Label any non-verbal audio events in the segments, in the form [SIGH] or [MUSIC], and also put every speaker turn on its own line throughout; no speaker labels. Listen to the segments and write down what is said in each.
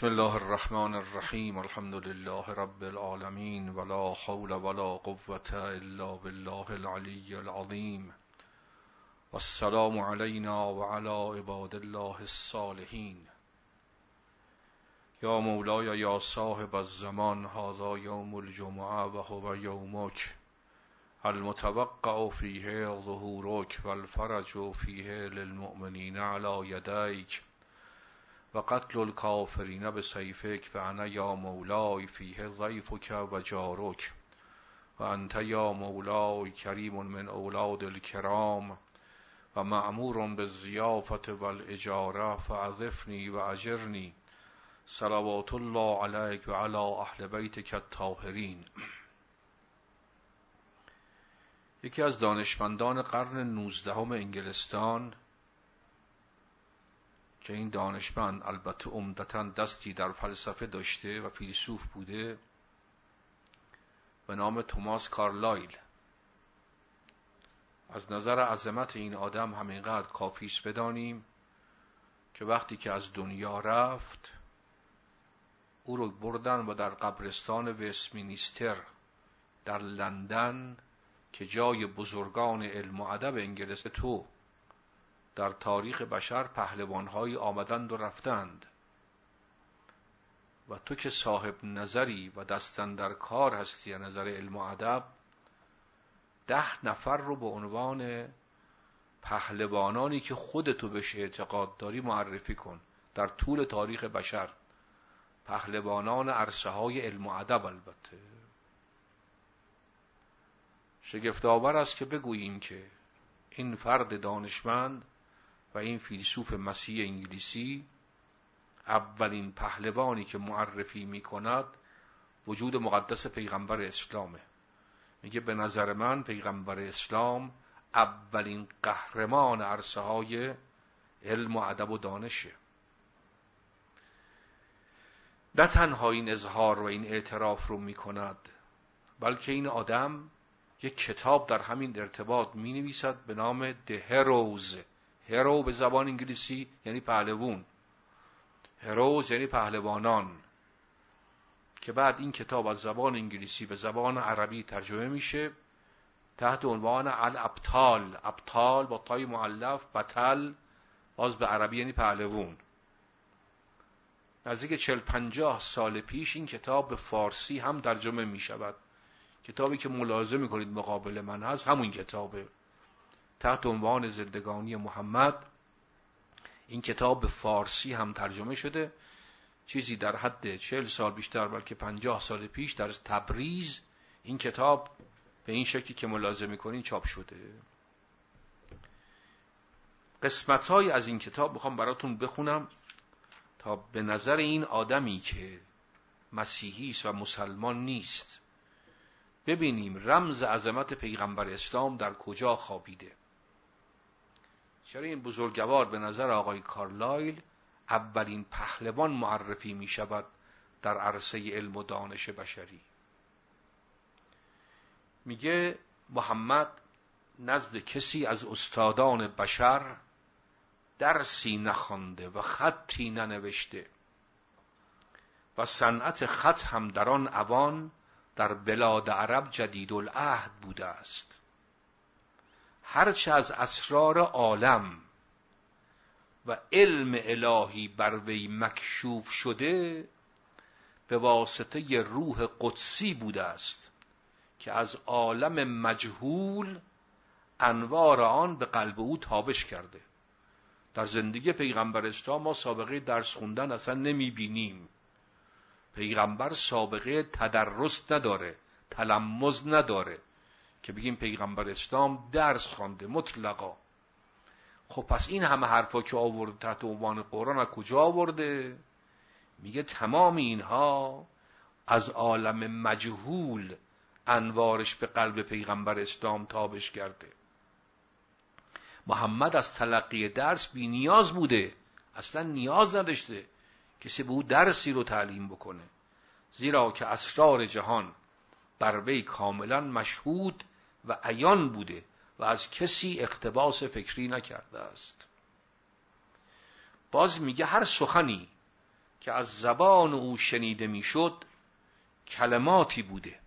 بسم الله الرحمن الرحیم الحمد لله رب العالمین ولا حول ولا قوة الا بالله العلی العظیم. والسلام علينا وعلى عباد الله الصالحين یا مولای یا صاحب الزمان هذا یوم الجمعه و هو یومک. المتوقع فیه ظهورک والفرج فیه للمؤمنین على یدیک. و قتل الکافرین به سیفک و انا یا مولای فیه ضیفک و جارک و انت یا مولای کریم من اولاد الکرام و معمور به زیافت و الاجاره فعذفنی و اجرنی صلوات الله علیک و علی اهل بیتک الطاهرین. یکی از دانشمندان قرن نوزدهم انگلستان که این دانشمند البته عمدتا دستی در فلسفه داشته و فیلسوف بوده به نام توماس کارلایل. از نظر عظمت این آدم همینقدر کافیش بدانیم که وقتی که از دنیا رفت او رو بردن و در قبرستان وستمینستر در لندن که جای بزرگان علم و ادب انگلیس تو در تاریخ بشر پهلوانهایی آمدند و رفتند. و تو که صاحب نظری و دستن در کار هستی از نظر علم و ادب ده نفر رو به عنوان پهلوانانی که خودتو بهش اعتقاد داری معرفی کن. در طول تاریخ بشر پهلوانان عرصه های علم و ادب البته. شگفتآور است که بگوییم که این فرد دانشمند و این فیلسوف مسیح انگلیسی اولین پهلوانی که معرفی می کند وجود مقدس پیغمبر اسلامه. میگه به نظر من پیغمبر اسلام اولین قهرمان عرصه های علم و ادب و دانشه. نه تنها این اظهار و این اعتراف رو می کند بلکه این آدم یک کتاب در همین ارتباط می نویسد به نام The Heroes. هرو به زبان انگلیسی یعنی پهلوون هروز یعنی پهلوانان. که بعد این کتاب از زبان انگلیسی به زبان عربی ترجمه میشه تحت عنوان الابطال. ابطال با تای معلف بطل باز به عربی یعنی پهلوون نزدیک چل پنجاه سال پیش این کتاب به فارسی هم ترجمه می شود کتابی که ملاحظه می کنید مقابل من هست همون کتابه. تحت عنوان زندگانی محمد این کتاب به فارسی هم ترجمه شده. چیزی در حد چهل سال بیشتر بلکه پنجاه سال پیش در تبریز این کتاب به این شکلی که ملاحظه می‌کنین چاپ شده. قسمت از این کتاب می‌خوام براتون بخونم تا به نظر این آدمی که مسیحی است و مسلمان نیست. ببینیم رمز عظمت پیغمبر اسلام در کجا خوابیده. چرا این بزرگوار به نظر آقای کارلایل اولین پهلوان معرفی می شود در عرصه علم و دانش بشری؟ میگه محمد نزد کسی از استادان بشر درسی نخوانده و خطی ننوشته و صنعت خط هم در آن اوان در بلاد عرب جدید العهد بوده است. هرچه از اسرار عالم و علم الهی بر وی مکشوف شده به واسطه روح قدسی بوده است که از عالم مجهول انوار آن به قلب او تابش کرده. در زندگی پیغمبر اسلام ما سابقه درس خوندن اصلا نمی بینیم پیغمبر سابقه تدرس نداره تلمز نداره. که بگیم پیغمبر اسلام درس خوانده مطلقا. خب پس این همه حرفا که آورده تحت عنوان قرآن از کجا آورده؟ میگه تمام اینها از عالم مجهول انوارش به قلب پیغمبر اسلام تابش کرده. محمد از تلقی درس بی نیاز بوده اصلا نیاز نداشته کسی به او درسی رو تعلیم بکنه. زیرا که اسرار جهان بر وی کاملا مشهود و عیان بوده و از کسی اقتباس فکری نکرده است. باز میگه هر سخنی که از زبان او شنیده می‌شد کلماتی بوده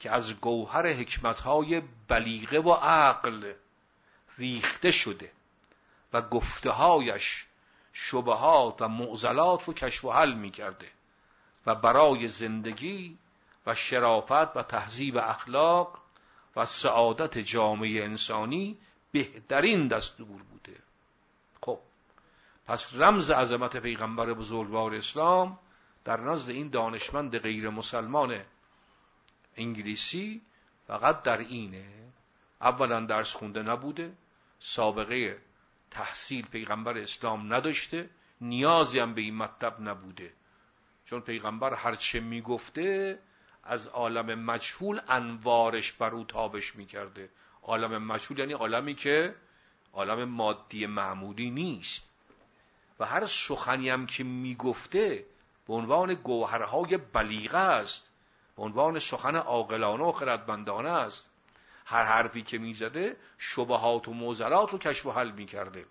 که از گوهر حکمتهای بلیغه و عقل ریخته شده و گفتههایش شبهات و معضلات رو کشف و حل می‌کرده و برای زندگی و شرافت و تهذیب اخلاق و سعادت جامعه انسانی بهترین دستور بوده. خب پس رمز عظمت پیغمبر بزرگوار اسلام در نزد این دانشمند غیر مسلمان انگلیسی فقط در اینه اولا درس خونده نبوده سابقه تحصیل پیغمبر اسلام نداشته نیازی هم به این مطلب نبوده. چون پیغمبر هرچه می‌گفته از عالم مجهول انوارش بر او تابش می‌کرده. عالم مجهول یعنی عالمی که عالم مادی معمولی نیست. و هر سخنی هم که می‌گفته به عنوان گوهرهای بلیغه است به عنوان سخن عاقلانه و خردمندانه است. هر حرفی که می‌زده شبهات و موزلات رو کشف و حل می‌کرده.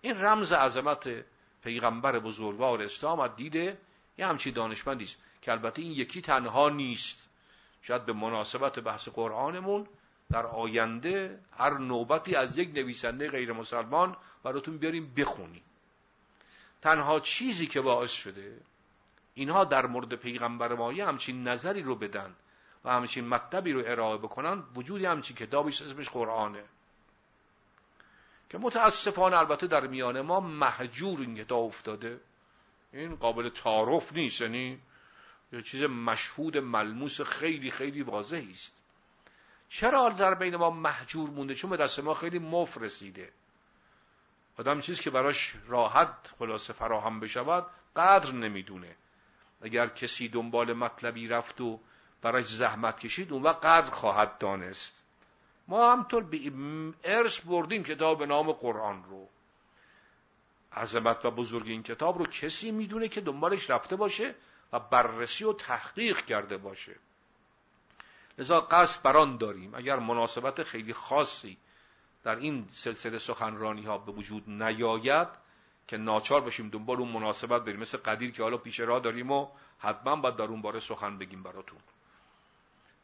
این رمز عظمت پیغمبر بزرگوار اسلام از دیده یه همچی دانشمندی است. که البته این یکی تنها نیست. شاید به مناسبت بحث قرآنمون در آینده هر نوبتی از یک نویسنده غیر مسلمان براتون بیاریم بخونیم. تنها چیزی که باعث شده اینها در مورد پیغمبر ما همچین نظری رو بدن و همچین مطلبی رو ارائه بکنن وجودی همچین کتابی اسمش قرآنه. که متاسفانه البته در میان ما محجور این کتاب افتاده. این قابل تعارف نیست یعنی یه چیز مشهود ملموس خیلی خیلی واضحی است. چرا در بین ما محجور مونده؟ چون به دست ما خیلی مف رسیده. آدم چیزی که براش راحت خلاصه فراهم بشود قدر نمی‌دونه. اگر کسی دنبال مطلبی رفت و براش زحمت کشید اون وقت قدر خواهد دانست. ما همطور به ارث بردیم کتاب به نام قرآن رو. عظمت و بزرگ این کتاب رو کسی می‌دونه که دنبالش رفته باشه؟ و بررسی و تحقیق کرده باشه. لذا قصد بران داریم. اگر مناسبت خیلی خاصی در این سلسله سخنرانی ها به وجود نیاید که ناچار باشیم دنبال اون مناسبت بریم. مثل قدیر که حالا پیش راه داریم و حتما باید در اون باره سخن بگیم براتون.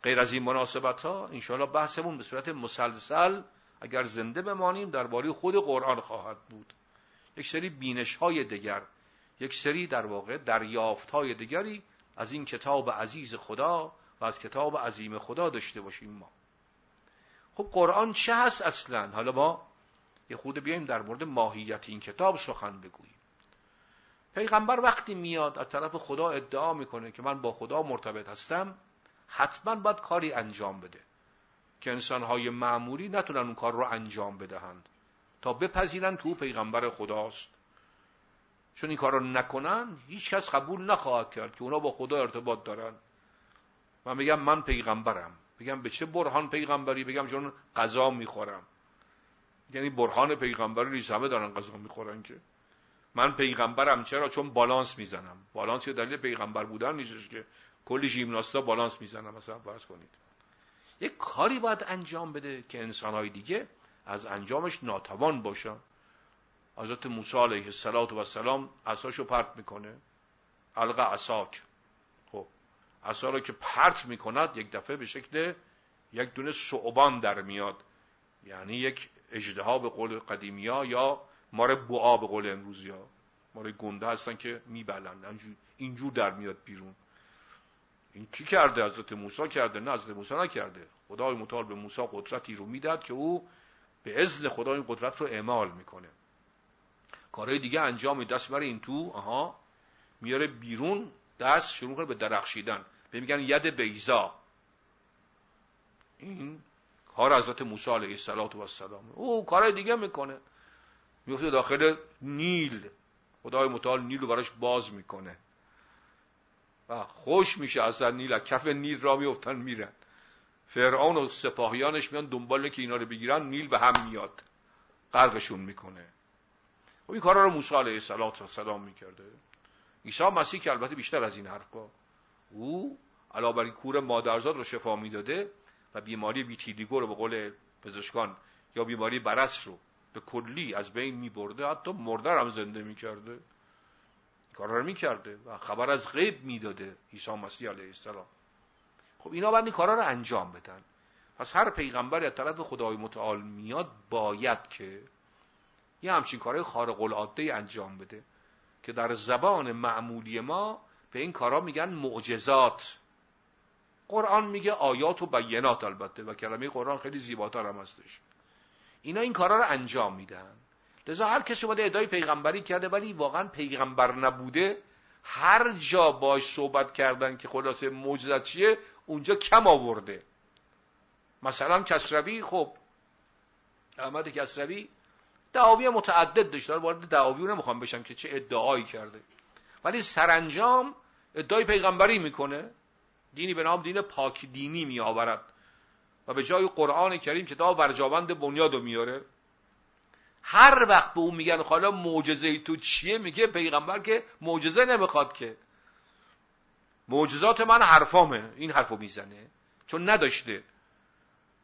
غیر از این مناسبت ها انشاءالله بحثمون به صورت مسلسل اگر زنده بمانیم درباره خود قرآن خواهد بود. یک سری بینش های دیگر یک سری در واقع دریافت های دیگری از این کتاب عزیز خدا و از کتاب عظیم خدا داشته باشیم ما. خب قرآن چه هست اصلا؟ حالا ما یه خود بیایم در مورد ماهیت این کتاب سخن بگوییم. پیغمبر وقتی میاد از طرف خدا ادعا می‌کنه که من با خدا مرتبط هستم حتما باید کاری انجام بده. که انسانهای معمولی نتونن اون کار رو انجام بدهند. تا بپذیرن که او پیغمبر خداست. چون این کار رو نکنن هیچ کس قبول نخواهد کرد که اونا با خدا ارتباط دارن. من بگم من پیغمبرم. بگم به چه برهان پیغمبری؟ بگم چون غذا می‌خورم. یعنی برهان پیغمبری نیست همه دارن غذا می‌خورن که. من پیغمبرم چرا؟ چون بالانس می‌زنم. بالانس یه دلیل پیغمبر بودن نیستش که. کلی ژیمناستا بالانس می‌زنم مثلا فرض کنید. یک کاری باید انجام بده که انسانهای دیگه از انجامش ناتوان باشن. حضرت موسی علیه السلام عصاشو پرت می‌کنه. علقه عصاک. خب عصا رو که پرت می‌کند یک دفعه به شکل یک دونه صعبان در میاد. یعنی یک اجدها به قول قدیمی ها یا مار بوعا به قول امروزی ها. مار گنده هستن که میبلند. اینجور در میاد بیرون. این کی کرده؟ حضرت موسی کرده؟ نه حضرت موسی نکرده. خدای متعال به موسی قدرتی رو می‌داد که او به اذن خدا این قدرت رو اعمال می‌کنه. کارهای دیگه انجام میده. دست برای این تو آها میاره بیرون دست شروع کنه به درخشیدن. به میگن ید بیزا این کار حضرت موسی علیه السلام او کارهای دیگه می‌کنه. میفته داخل نیل. خدای متعال نیل رو براش باز می‌کنه. و خوش میشه اصلا نیل. کف نیل را میفتن میرن. فرعون و سپاهیانش میان دنبال که اینا رو بگیرن. نیل به هم میاد. غرقشون می‌کنه. خب این کارا رو موسی علیه السلام می‌کرده. عیسی مسیح که البته بیشتر از این حرفا. او علاوه بر کور مادرزاد رو شفا می‌داده و بیماری ویتیلیگو رو به قول پزشکان یا بیماری برس رو به کلی از بین میبرده حتی مرده هم زنده می‌کرده. کارا رو می‌کرده و خبر از غیب می‌داده عیسی مسیح علیه السلام. خب اینا باید این کارا رو انجام بدن. پس هر پیغمبری از طرف خدای متعال میاد باید که یه همچین کارهای خارق العاده انجام بده که در زبان معمولی ما به این کارا میگن معجزات. قرآن میگه آیات و بینات البته و کلمه قرآن خیلی زیباتر هم هستش. اینا این کارا رو انجام میدن. لذا هر کسی اومده ادعای پیغمبری کرده ولی واقعا پیغمبر نبوده هر جا باش صحبت کردن که خلاصه معجزت چیه اونجا کم آورده. مثلا کسروی خب. احمد کسروی دعاوی متعدد داشته وارد دعاوی نمی‌خوام بشم که چه ادعایی کرده. ولی سرانجام ادعای پیغمبری می‌کنه. دینی به نام دین پاک دینی میآورد. و به جای قرآن کریم کتاب ورجاوند بنیاد رو میاره هر وقت به اون میگن حالا معجزه تو چیه میگه پیغمبر که معجزه نمی‌خواد که. معجزات من حرفامه. این حرفو می‌زنه. چون نداشته.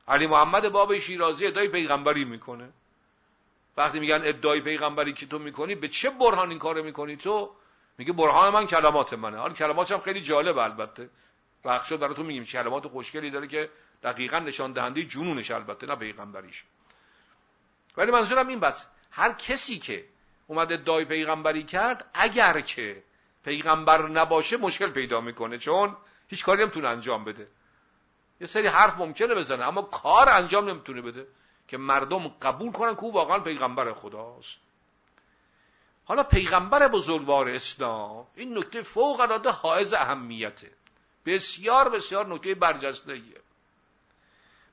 علی محمد باب شیرازی ادعای پیغمبری می‌کنه. وقتی میگن ادعای پیغمبری که تو می‌کنی به چه برهان این کارو می‌کنی تو؟ میگه برهان من کلمات منه. حالا کلماتش هم خیلی جالب البته. بخشا براتون میگیم. کلمات خوشگلی داره که دقیقا نشان دهنده جنونش البته نه پیغمبریش. ولی منظورم این بس. هر کسی که اومده ادعای پیغمبری کرد اگر که پیغمبر نباشه مشکل پیدا می‌کنه. چون هیچ کاری نمی‌تونه انجام بده. یه سری حرف ممکنه بزنه اما کار انجام نمی‌تونه بده. که مردم قبول کنن که او واقعا پیغمبر خداست. حالا پیغمبر بزرگوار اسلام این نکته فوق العاده حائز اهمیته. بسیار بسیار نکته برجسته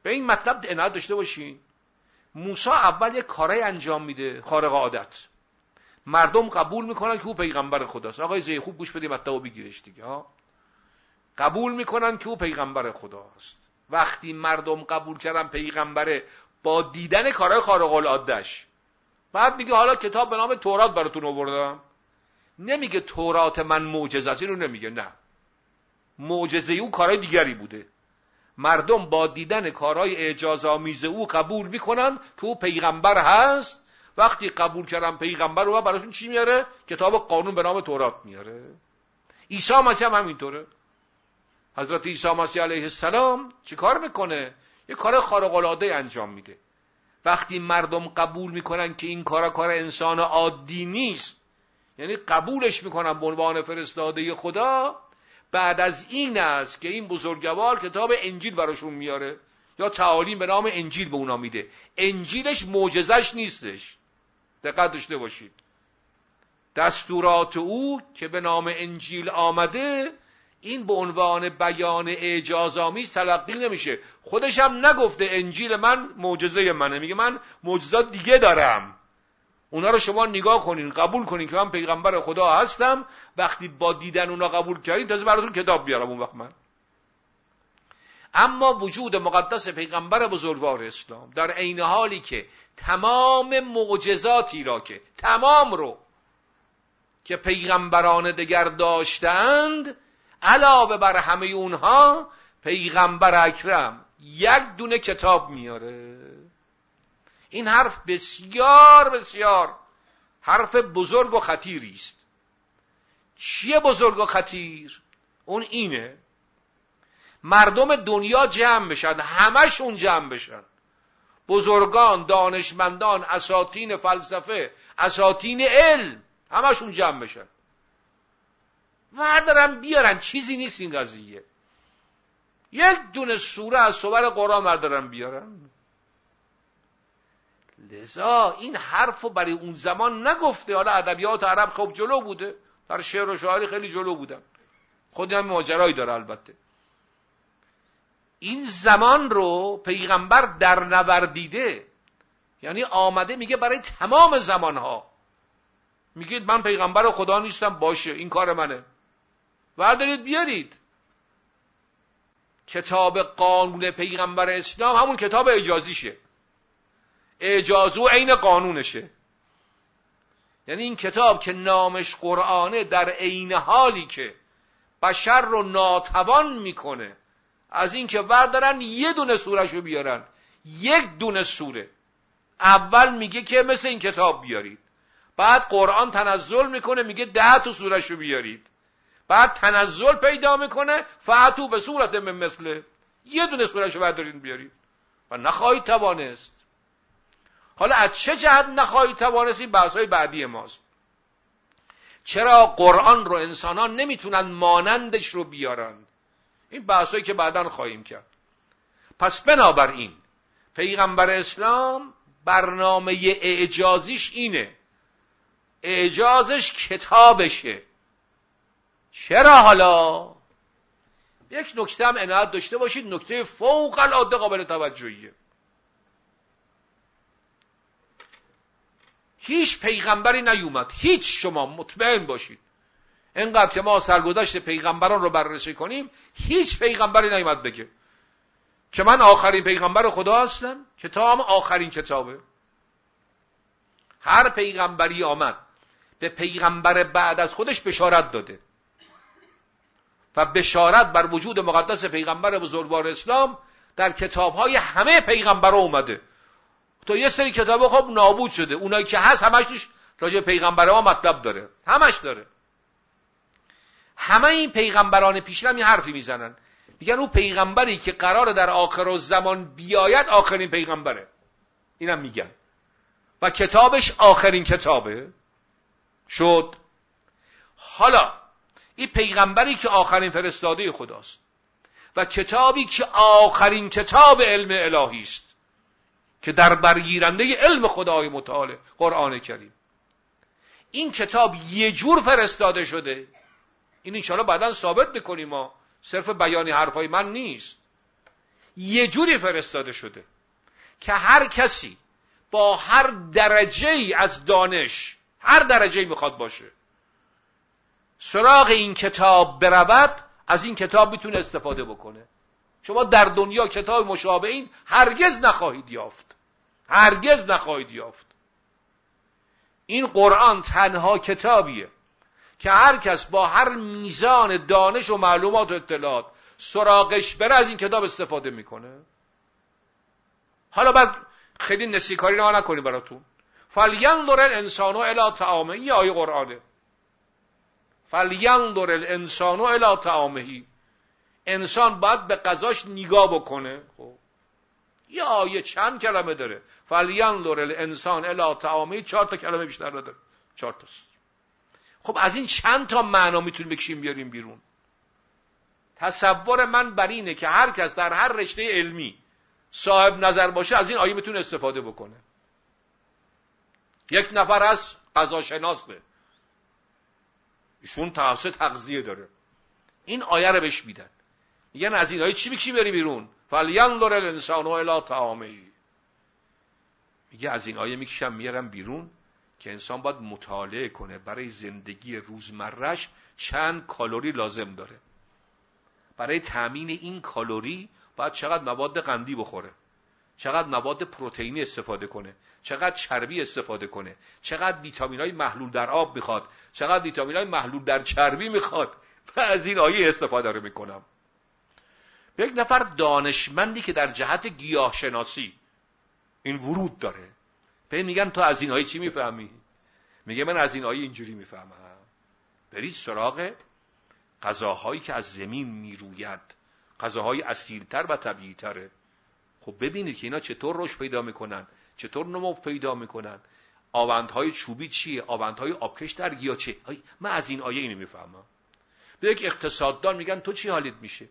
به این مطلب عنایت داشته باشین. موسی اول یک کارای انجام میده خارق عادت. مردم قبول می‌کنن که او پیغمبر خداست. آقای زی خوب گوش بدیم مطلب بگیرش دیگه ها. قبول می‌کنن که او پیغمبر خداست. وقتی مردم قبول کردن پیغمبره با دیدن کارهای خارق العادهش بعد میگه حالا کتاب به نام تورات براتون آوردم. نمیگه تورات من معجزه است اینو نمیگه نه. معجزه او کارهای دیگری بوده. مردم با دیدن کارهای اعجاز آمیز او قبول می‌کنن که او پیغمبر هست. وقتی قبول کردن پیغمبر رو براشون چی میاره؟ کتاب قانون به نام تورات میاره. عیسی مسیح هم همینطوره. حضرت عیسی مسیح علیه السلام چی کار می‌کنه؟ یه کار خارق العاده انجام میده. وقتی مردم قبول می‌کنن که این کار کار انسان عادی نیست یعنی قبولش می‌کنن به عنوان فرستاده خدا بعد از این است که این بزرگوار کتاب انجیل براشون میاره یا تعالیم به نام انجیل به اونا میده. انجیلش معجزش نیستش. دقت داشته باشید. دستورات او که به نام انجیل آمده این به عنوان بیان اعجازآمیز تلقی نمیشه. خودش هم نگفته انجیل من معجزه منه. میگه من معجزات دیگه دارم. اونا رو شما نگاه کنین قبول کنین که من پیغمبر خدا هستم. وقتی با دیدن اونا قبول کردین تازه براتون کتاب بیارم اون وقت من. اما وجود مقدس پیغمبر بزرگوار اسلام در عین حالی که تمام معجزاتی را که تمام رو که پیغمبران دگر داشتند علاوه بر همه اونها پیغمبر اکرم یک دونه کتاب میاره. این حرف بسیار بسیار حرف بزرگ و خطیری است. چیه بزرگ و خطیر؟ اون اینه. مردم دنیا جمع بشن همشون جمع بشن. بزرگان دانشمندان اساتین فلسفه اساتین علم همشون جمع بشن. وردارن بیارن. چیزی نیست این قضیه. یک دونه سوره از صور قرآن وردارن بیارن. لذا این حرف رو برای اون زمان نگفته. حالا ادبیات عرب خب جلو بوده. در شعر و شاعری خیلی جلو بودن. خودی هم ماجرایی داره البته. این زمان رو پیغمبر در نوردیده. یعنی آمده میگه برای تمام زمانها. میگه من پیغمبر خدا نیستم. باشه این کار منه. دارید بیارید. کتاب قانون پیغمبر اسلام همون کتاب اجازیشه اجازو عین قانونشه. یعنی این کتاب که نامش قرآنه در عین حالی که بشر رو ناتوان می‌کنه. از اینکه وردارن یه دونه سورش رو بیارن. یک دونه سوره. اول میگه که مثل این کتاب بیارید. بعد قرآن تنزل می‌کنه میگه ده تا سورشو بیارید. بعد تنزل پیدا می‌کنه فعتو به صورت من مثله یه دونه سورشو بردارید بیارید و نخواهید توانست. حالا از چه جهت نخواهید توانست؟ این بحث های بعدی ماست. چرا قرآن رو انسانان نمی‌تونن مانندش رو بیارند؟ این بحثایی که بعدا خواهیم کرد. پس بنابراین پیغمبر اسلام برنامه اعجازیش اینه. اعجازش کتابشه. چرا حالا؟ یک نکته هم عنایت داشته باشید نکته فوق العاده قابل توجهیه. هیچ پیغمبری نیومد هیچ شما مطمئن باشید. اینقدر که ما سرگذشت پیغمبران رو بررسی کنیم هیچ پیغمبری نیومد بگه که من آخرین پیغمبر خدا هستم کتاب آخرین کتابه. هر پیغمبری آمد به پیغمبر بعد از خودش بشارت داده. و بشارت بر وجود مقدس پیغمبر بزرگوار اسلام در کتابهای همه پیغمبر اومده. تو یه سری کتاب خب نابود شده. اونایی که هست همش راجع پیغمبر ها مطلب داره. همش داره. همه این پیغمبران پیشرم این حرفی می‌زنن. میگن اون پیغمبری که قرار در آخر زمان بیاید آخرین پیغمبره. اینم میگن. و کتابش آخرین کتابه. شد. حالا این پیغمبری که آخرین فرستاده خداست. و کتابی که آخرین کتاب علم الهی است. که در برگیرنده علم خدای متعال قرآن کریم. این کتاب یه جور فرستاده شده. این انشاءالله بعدا ثابت می‌کنیم ما. صرف بیانی حرفای من نیست. یه جوری فرستاده شده که هر کسی با هر درجه ای از دانش هر درجه ای می‌خواد باشه. سراغ این کتاب برود از این کتاب می‌تونه استفاده بکنه. شما در دنیا کتاب مشابه این هرگز نخواهید یافت. هرگز نخواهید یافت. این قرآن تنها کتابیه که هر کس با هر میزان دانش و معلومات و اطلاعات سراغش بره از این کتاب استفاده می‌کنه. حالا بعد خیلی نسیکاری رو نکنیم براتون. فلینظر الانسان الی طعامه این آیه قرآنه. فلینظر الانسان الی طعامه. انسان باید به غذاش نگاه بکنه. خب. یه آیه چند کلمه داره. فلینظر الانسان الی طعامه. چهار تا کلمه بیشتر نداره چهار تاست خب از این چند تا معنا می‌تونیم بکشیم بیاریم بیرون؟ تصور من بر اینه که هر کس در هر رشته علمی صاحب نظر باشه از این آیه می‌تونه استفاده بکنه. یک نفر از قضاشناسه ایشون تحصیل تغذیه داره. این آیه رو بهش میدن. میگن از این آیه چی می‌کشی بری بیرون؟ فلینظر الانسان الی طعامه. میگه از این آیه می‌کشم میارم بیرون که انسان باید مطالعه کنه برای زندگی روزمرش چند کالری لازم داره. برای تامین این کالری باید چقدر مواد قندی بخوره. چقدر مواد پروتئینی استفاده کنه. چقدر چربی استفاده کنه. چقدر ویتامین های محلول در آب می‌خواد. چقدر ویتامین های محلول در چربی می‌خواد. و از این آیه استفاده رو می‌کنم. یک نفر دانشمندی که در جهت گیاهشناسی این ورود داره. به میگن تو از این آیه چی می‌فهمی؟ میگه من از این آیه اینجوری می‌فهمم. برید سراغ غذاهایی که از زمین می‌روید. غذاهای اصیلتر و طبیعیتره. خب ببینید که اینا چطور رشد پیدا می‌کنن. چطور نمو پیدا می‌کنن؟ آوندهای چوبی چیه؟ آوندهای آبکش در گیا چه؟ من از این آیه اینو می‌فهمم. به یک اقتصاددان میگن تو چی حالیت میشه؟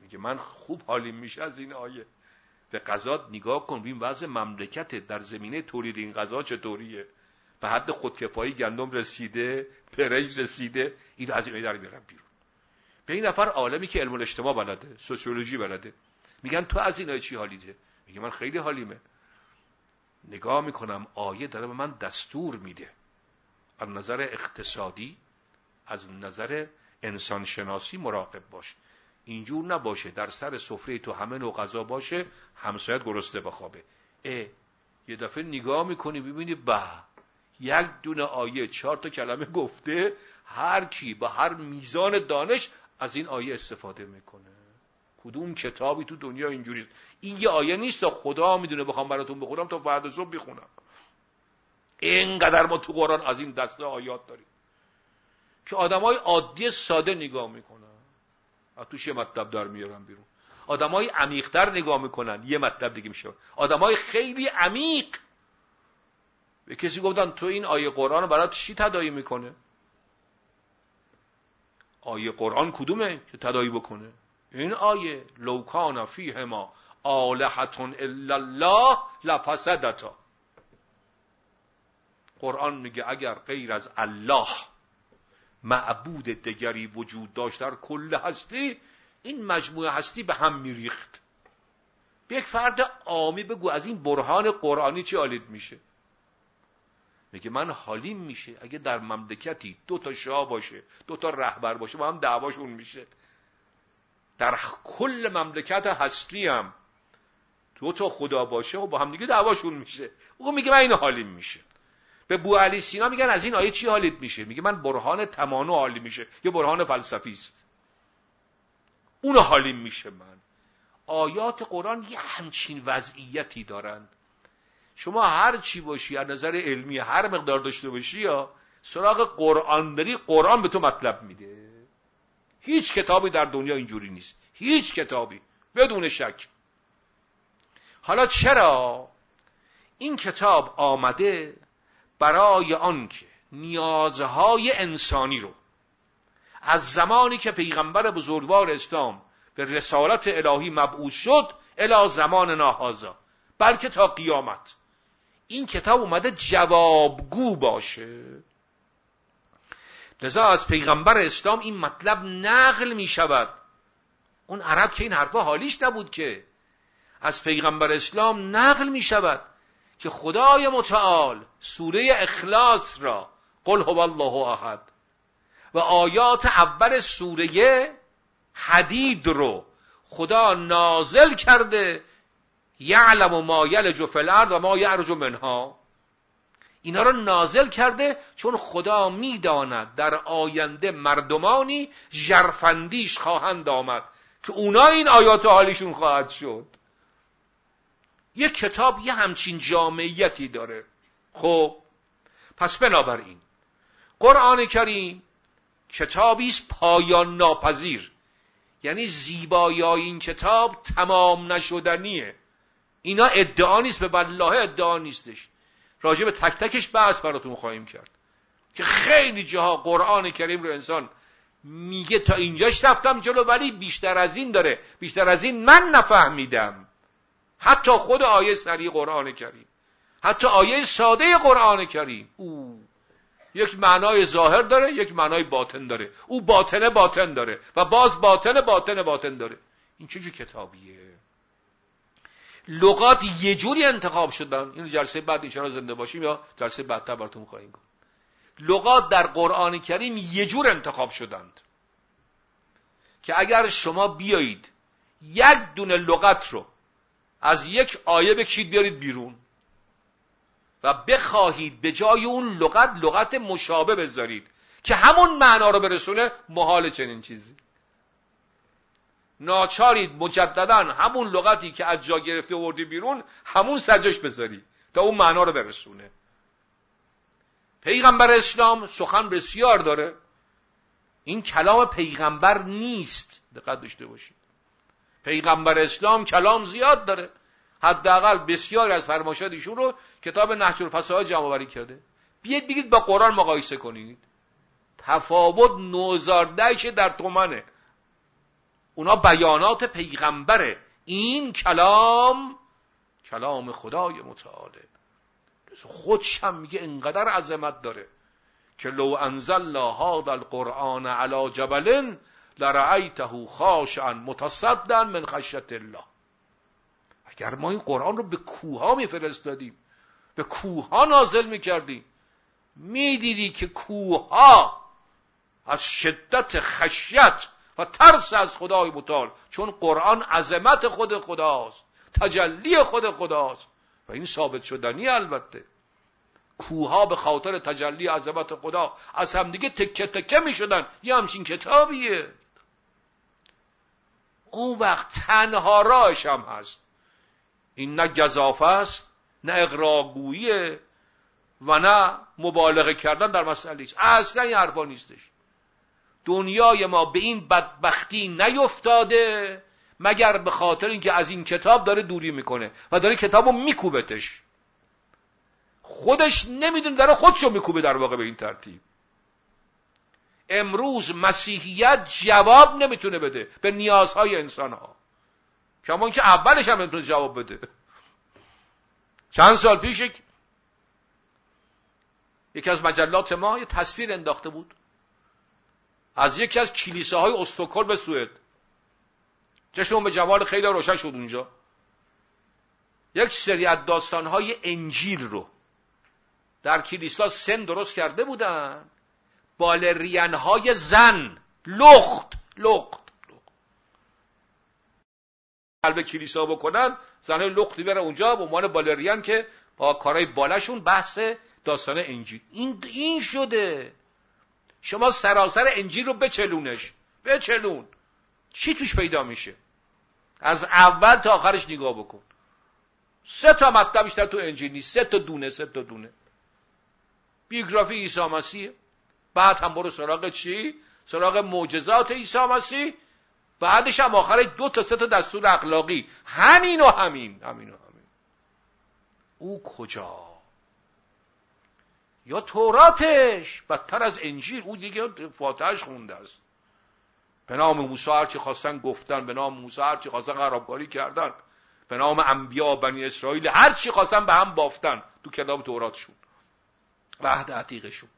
میگه من خوب حالیم میشه از این آیه. به غذا نگاه کن ببین وضع مملکت در زمینه تولید این غذا چطوریه؟ به حد خودکفایی گندم رسیده پرنج رسیده این از این در میارم بیرون. به این نفر عالمی که علم الاجتماع بلده سوسیولوژی بلده میگن تو از این چی حالیده؟ میگه من خیلی حالیمه. نگاه می‌کنم آیه داره به من دستور میده. از نظر اقتصادی از نظر انسانشناسی مراقب باش. اینجور نباشه در سر سفره تو همه نوع غذا باشه همسایت گرسنه بخوابه. اه یه دفعه نگاه می‌کنی ببینی به یک دونه آیه چهار تا کلمه گفته هر کی به هر میزان دانش از این آیه استفاده می‌کنه. کدوم کتابی تو دنیا اینجوری این یه آیه نیست تا خدا می‌دونه بخوام براتون بخونم تا فردا صبح بخونم. اینقدر ما تو قرآن از این دسته آیات داریم که های عادی ساده نگاه می‌کنن. از توش یه مطلب در میارن بیرون؟ های عمیقتر نگاه می‌کنن. یه مطلب دیگه میشه. های خیلی عمیق. به کسی گفتن تو این آیه قرآن برات چی تدایی می‌کنه؟ آیه قرآن کدومه که تدایی بکنه؟ این آیه لوکان فیه ما آلهتون الا الله لفسدتا. قرآن میگه اگر غیر از الله معبود دیگری وجود داشت در کل هستی این مجموعه هستی به هم میریخت. به یک فرد عامی بگو از این برهان قرآنی چی حالید میشه؟ میگه من حالیم میشه. اگه در مملکتی دو تا شاه باشه دو تا رهبر باشه با هم دعواشون میشه. در کل مملکت هستی هم. دو تا خدا باشه و با هم دیگه دعواشون میشه. او میگه من این حالیم میشه. به بو علی سینا میگن از این آیه چی حالیت میشه؟ میگه من برهان تمانو حالی میشه. یه برهان فلسفی است. اون حالیم میشه من. آیات قرآن یه همچین وضعیتی دارند. شما هر چی باشی از نظر علمی هر مقدار داشته باشی یا سراغ قرآن داری قرآن به تو مطلب میده. هیچ کتابی در دنیا اینجوری نیست. هیچ کتابی. بدون شک. حالا چرا این کتاب آمده برای آنکه نیازهای انسانی رو از زمانی که پیغمبر بزرگوار اسلام به رسالت الهی مبعوث شد الی زمان ناهازا بلکه تا قیامت. این کتاب اومده جوابگو باشه. لذا از پیغمبر اسلام این مطلب نقل می شود. اون عرب که این حرفا حالیش نبود که. از پیغمبر اسلام نقل می شود که خدای متعال سوره اخلاص را قل هو الله احد و آیات اول سوره حدید رو خدا نازل کرده. یعلم ما یلج فی الارض و ما یعرج منها. اینا رو نازل کرده چون خدا می‌داند در آینده مردمانی جرفندیش خواهند آمد که اونا این آیات حالیشون خواهد شد. یک کتاب یه همچین جامعیتی داره. خب پس بنابراین قرآن کریم کتابی است پایان ناپذیر. یعنی زیبایی این کتاب تمام نشدنیه. اینا ادعا نیست به بالله ادعا نیستش. راجع به تک تکش بحث براتون خواهیم کرد. که خیلی جاها قرآن کریم رو انسان میگه تا اینجاش رفتم جلو ولی بیشتر از این داره. بیشتر از این من نفهمیدم. حتی خود آیه سری قرآن کریم. حتی آیه ساده قرآن کریم. او یک معنای ظاهر داره یک معنای باطن داره. او باطن باطن داره و باز باطن باطن باطن داره. این چه کتابیه؟ لغات یه جوری انتخاب شدن این جلسه بعد ان زنده باشیم یا جلسه بعدتر براتون خواهیم گفت. لغات در قرآن کریم یه جور انتخاب شدند. که اگر شما بیایید یک دونه لغت رو از یک آیه بکشید بیارید بیرون و بخواهید به جای اون لغت لغت مشابه بذارید که همون معنا رو برسونه محال چنین چیزی. ناچارید مجددا همون لغتی که از جا گرفته وردی بیرون همون سجاش بذاری تا اون معنا رو برسونه. پیغمبر اسلام سخن بسیار داره. این کلام پیغمبر نیست دقت داشته باشید. پیغمبر اسلام کلام زیاد داره. حداقل بسیار از فرمایشات ایشون رو کتاب نهج الفصاحه جمع کرده. بیاید بگید با قرآن مقایسه کنید. تفاوت نوزاردهش در تومنه. اونا بیانات پیغمبره این کلام کلام خدای متعاله. خودش هم میگه انقدر عظمت داره که لو انزل هذا القرآن على جبل لرعیته خاشعا متصدا من خشیت الله. اگر ما این قرآن رو به کوها میفرستادیم به کوها نازل می‌کردیم می‌دیدی که کوها از شدت خشیت و ترس از خدای متعال چون قرآن عظمت خود خداست تجلی خود خداست. و این ثابت شدنی البته. کوها به خاطر تجلی عظمت خدا از همدیگه تکه تکه می شدن یه همچین کتابیه. اون وقت تنها راهش هم هست. این نه گذافه است نه اقراگوییه و نه مبالغه کردن در مسئله اصلا این حرفا نیستش. دنیای ما به این بدبختی نیفتاده مگر به خاطر اینکه از این کتاب داره دوری می‌کنه و داره کتابو میکوبتش. خودش نمی‌دونه داره خودشو میکوبه در واقع به این ترتیب. امروز مسیحیت جواب نمی‌تونه بده به نیازهای انسان ها کما که اولش هم نمی‌تونه جواب بده. چند سال پیش یکی از مجلات ما یه تصویر انداخته بود. از یکی از کلیساهای استکهلم به سوئد. چشمون به جمال خیلی روشن شد اونجا. یک سری از داستانهای انجیل رو در کلیسا سن درست کرده بودن. بالرینهای زن. لخت لخت قلب کلیسا بکنن زنهای لختی بره اونجا به عنوان بالرین که با کارهای بالشون بحث داستان انجیل. این این شده. شما سراسر انجیل رو بچلونش. بچلون. چی توش پیدا میشه؟ از اول تا آخرش نگاه بکن. سه تا مطلب بیشتر تو انجیل نیست. سه تا دونه سه تا دونه. بیوگرافی عیسی مسیح. بعد هم برو سراغ چی؟ سراغ معجزات عیسی مسیح. بعدش هم آخر دو تا سه تا دستور اخلاقی. همین و همین. همین و همین. او کجا؟ یا توراتش. بدتر از انجیل. او دیگه فاتحش خونده است. به نام موسی هرچی خواستن گفتن. به نام موسی هرچی خواستن خرابکاری کردن. به نام انبیا بنی اسرائیل هرچی خواستن به هم بافتن. تو کتاب توراتشون. و عهد عتیقشون.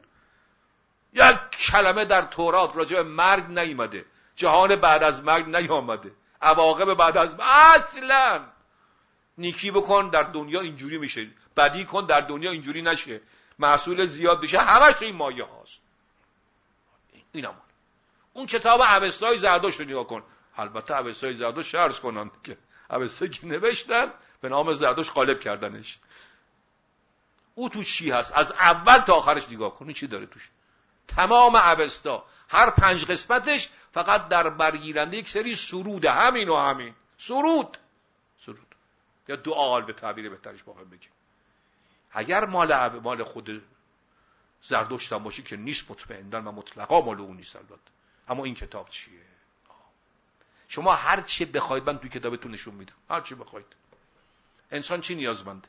یک کلمه در تورات راجع به مرگ نیامده. جهان بعد از مرگ نیامده. عواقب بعد از اصلا! نیکی بکن در دنیا اینجوری میشه. بدی کن در دنیا اینجوری نشه. محصول زیاد بشه همش این مایه هاست. این اون کتاب اوستای زردوش رو نگاه کن. البته اوستای زردوش شرز کنن که؟ اوستایی که نوشتن به نام زردوش غالب کردنش. او تو چی هست؟ از اول تا آخرش نگاه کن چی داره توش؟ تمام اوستا هر پنج قسمتش فقط در برگیرنده یک سری سرود همین و همین. سرود. سرود. یا دعال به تعبیر بهترش باقیم بگیم. اگر مال مال خود زردشتم باشی که نیست مطمئندن و مطلقا مال اون نیست البته. اما این کتاب چیه؟ شما هر چی بخواید من توی کتابتون نشون میدم. هر چی بخواید. انسان چی نیازمنده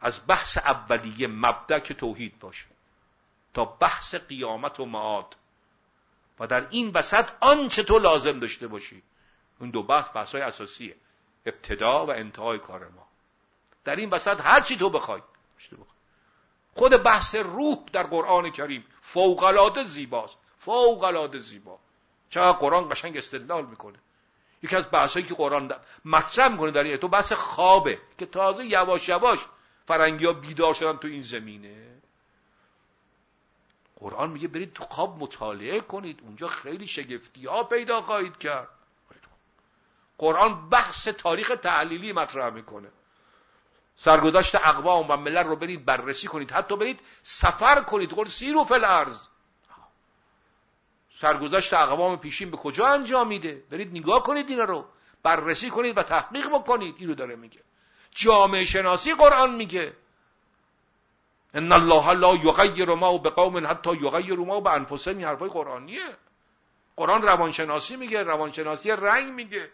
از بحث اولیه مبدع که توحید باشه. تا بحث قیامت و معاد. و در این وسط آنچه تو لازم داشته باشی. اون دو بحث بحث های اساسیه. ابتدا و انتهای کار ما. در این وسط هر چی تو بخوای. خود بحث روح در قرآن کریم فوق العاده زیباست. فوق العاده زیبا. چقدر قرآن قشنگ استدلال می‌کنه. یکی از بحثایی که قرآن مطرح می‌کنه در این تو بحث خوابه که تازه یواش یواش فرنگی ها بیدار شدن تو این زمینه. قرآن میگه برید تو خواب مطالعه کنید. اونجا خیلی شگفتی ها پیدا خواهید کرد. قرآن بحث تاریخ تحلیلی مطرح می‌کنه. سرگذشت اقوام و ملل رو برید بررسی کنید. حتی برید سفر کنید. قول سیرو فل ارز سرگذشت اقوام پیشین به کجا انجام میده؟ برید نگاه کنید اینا رو. بررسی کنید و تحقیق بکنید. اینو داره میگه. جامعه شناسی قرآن میگه. ان الله لا یغیر ما بقوم حتی یغیروا ما بانفسهم این حرفای قرآنیه. قرآن روانشناسی میگه. روانشناسی رنگ میگه.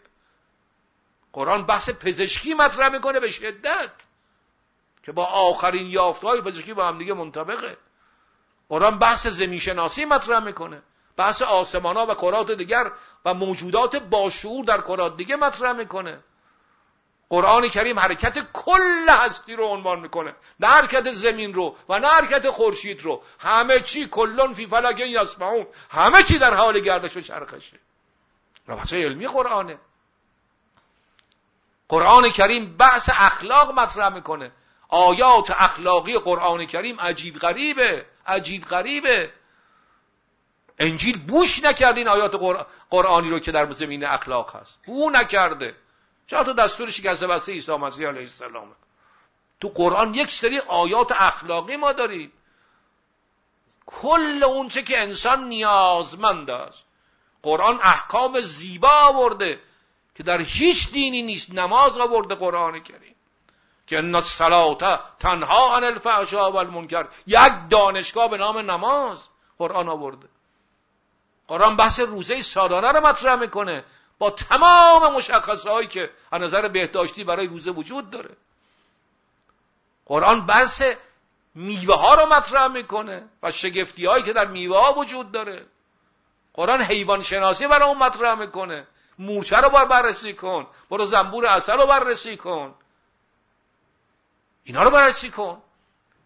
قرآن بحث پزشکی مطرح می‌کنه به شدت. که با آخرین یافتهای پزشکی با هم دیگه منطبقه. قرآن بحث زمین شناسی مطرح می‌کنه. بحث آسمان ها و کرات دیگر و موجودات باشعور در کرات دیگه مطرح می‌کنه. قرآن کریم حرکت کل هستی رو عنوان می‌کنه. نه حرکت زمین رو و نه حرکت خورشید رو. همه چی کلون فی فلک یسمعون. همه چی در حال گردش و چرخشه. بحث علمی قرآنه. قرآن کریم بحث اخلاق مطرح می‌کنه. آیات اخلاقی قرآن کریم عجیب غریبه عجیب غریبه. انجیل بوش نکرد این آیات قرآنی رو که در زمین اخلاق هست. بو نکرده. چرا تو دستور شکسته بسته عیسی مسیح علیه السلام تو قرآن یک سری آیات اخلاقی ما داریم. کل اونچه که انسان نیازمند است. قرآن احکام زیبا آورده که در هیچ دینی نیست. نماز آورده قرآن کریم. که ان الصلاه تنها عن الفحشاء والمنکر. یک دانشگاه به نام نماز قرآن آورده. قرآن بحث روزه سالانه رو مطرح می‌کنه. با تمام مشخصه که از نظر بهداشتی برای روزه وجود داره. قرآن بحث میوه ها رو مطرح می‌کنه و شگفتی هایی که در میوه ها وجود داره. قرآن حیوان شناسی برای اون مطرح می‌کنه. مورچه رو بار بررسی کن. برو زنبور اصل رو بررسی کن. اینا رو بررسی کن؟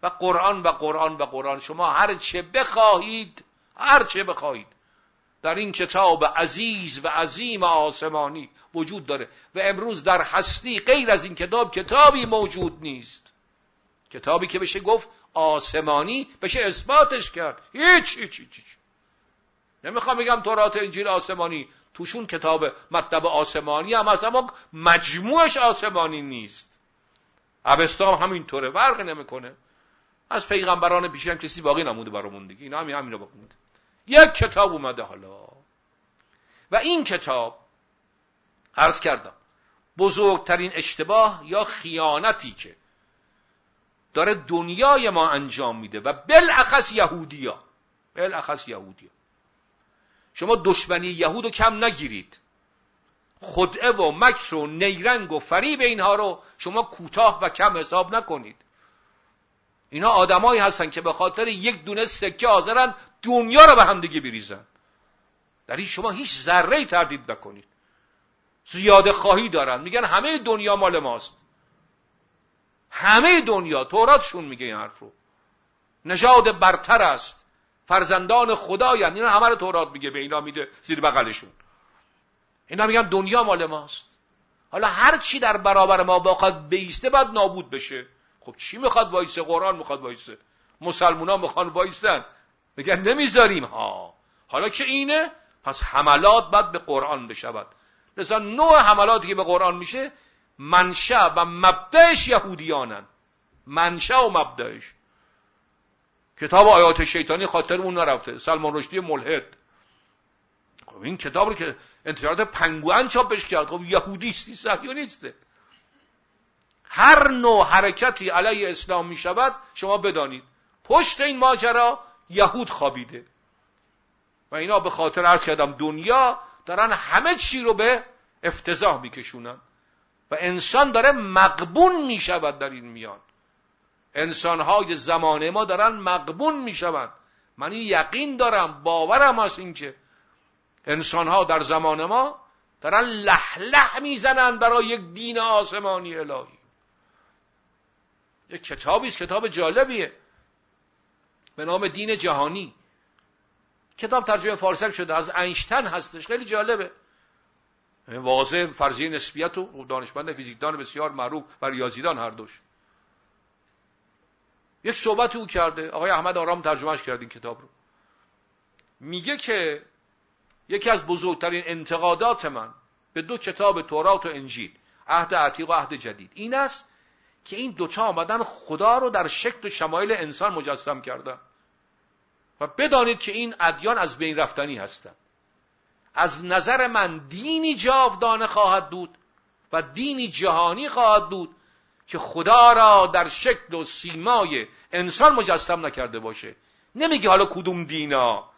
و قرآن و قرآن و قرآن. شما هر چه بخواهید هر چه بخواهید. در این کتاب عزیز و عظیم آسمانی وجود داره. و امروز در هستی غیر از این کتاب کتابی موجود نیست. کتابی که بشه گفت آسمانی بشه اثباتش کرد. هیچ هیچ هیچ, هیچ. نمی‌خوام بگم تورات انجیل آسمانی. توشون کتاب مطلب آسمانی هم هست اما مجموعش آسمانی نیست. همین همینطوره فرق نمی‌کنه. از پیغمبران پیشین کسی باقی نموده برامون دیگه. اینا همین همین رو بخونید یک کتاب اومده حالا. و این کتاب عرض کردم بزرگترین اشتباه یا خیانتی که داره دنیای ما انجام میده و بالاخص یهودیا. بالاخص یهودیا. شما دشمنی یهود رو کم نگیرید. خدعه و مکر و نیرنگ و فریب اینها رو شما کوتاه و کم حساب نکنید. اینا آدمایی هستن که به خاطر یک دونه سکه حاضرن دنیا رو به همدیگه بریزن. در این شما هیچ ذره تردید نکنید. زیاده خواهی دارن. میگن همه دنیا مال ماست. همه دنیا توراتشون میگه این حرف رو. نژاد برتر است. فرزندان خدایند اینا همه رو تورات میگه به اینا میده زیر بغلشون. اینا میگن دنیا مال ماست. حالا هر چی در برابر ما بخواد بیسته باید نابود بشه. خب چی می‌خواد وایسه؟ قرآن می‌خواد وایسه. مسلمونا می‌خوان وایسن. میگن نمی‌ذاریم. ها. حالا که اینه پس حملات باید به قرآن بشود. لذا نوع حملاتی که به قرآن میشه منشأ و مبدعش یهودیانن. منشأ و مبدعش. کتاب آیات شیطانی خاطر اون نرفته. سلمان رشدی ملحد. خب این کتاب رو که انتشارات پنگوان چاپش کرد. خب یهودیستی صهیونیسته. هر نوع حرکتی علیه اسلام می شود شما بدانید. پشت این ماجرا یهود خوابیده. و اینا به خاطر عرض کردم دنیا دارن همه چی رو به افتضاح میکشونن. و انسان داره مقبون می شود در این میان. انسانهای زمانه ما دارن مقبون می شود من این یقین دارم باورم از اینکه انسانها در زمان ما دارن لح لح می‌زنن برای یک دین آسمانی الهی. یک کتابی است کتاب جالبیه. به نام دین جهانی. کتاب ترجمه فارسی شده از اینشتن هستش خیلی جالبه. واضح فرضیه نسبیت و دانشمند فیزیکدان بسیار معروف و ریاضیدان هر دوش. یک صحبت او کرده آقای احمد آرام ترجمهش کرد این کتاب رو. میگه که یکی از بزرگترین انتقادات من به دو کتاب تورات و انجیل عهد عتیق و عهد جدید این است که این دوتا آمدن خدا رو در شکل و شمایل انسان مجسم کردن. و بدانید که این ادیان از بین رفتنی هستند. از نظر من دینی جاودانه خواهد بود و دینی جهانی خواهد بود که خدا را در شکل و سیمای انسان مجسم نکرده باشه. نمیگه حالا کدوم دینا.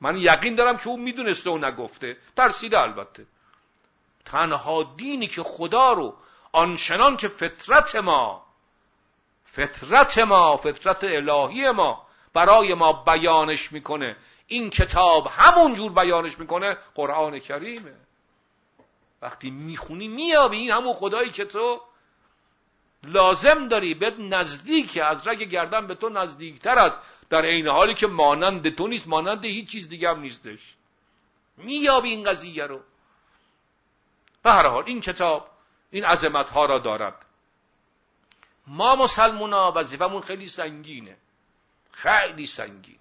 من یقین دارم که او می‌دونسته و نگفته. ترسیده البته. تنها دینی که خدا رو آنچنان که فطرت ما فطرت ما فطرت الهی ما برای ما بیانش می‌کنه. این کتاب همون جور بیانش می‌کنه قرآن کریمه. وقتی می‌خونی میابی این همون خدایی که تو لازم داری به نزدیک از رگ گردن به تو نزدیکتر است. در عین حالی که مانند تو نیست مانند هیچ چیز دیگه هم نیستش. میابی این قضیه رو. به هر حال این کتاب این عظمت ها را دارد. ما مسلمونا وظیفمون خیلی سنگینه. خیلی سنگین.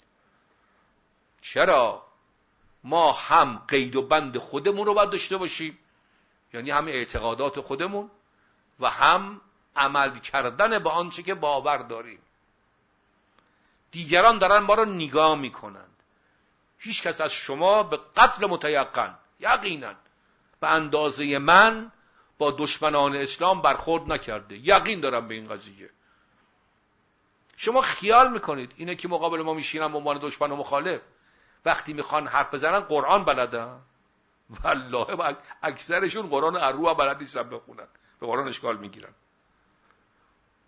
چرا؟ ما هم قید و بند خودمون رو باید داشته باشیم. یعنی هم اعتقادات خودمون و هم عمل کردن به آنچه که باور داریم. دیگران دارن ما رو نگاه می‌کنند. هیچ کس از شما به قتل متیقن یقینا. به اندازه من با دشمنان اسلام برخورد نکرده. یقین دارم به این قضیه. شما خیال می‌کنید اینه که مقابل ما میشینن به عنوان دشمن و مخالف. وقتی می‌خوان حرف بزنن قرآن بلدن. والله اکثرشون قرآن ارو هم بلد نیستن بخونن. به قرآن اشکال می‌گیرن.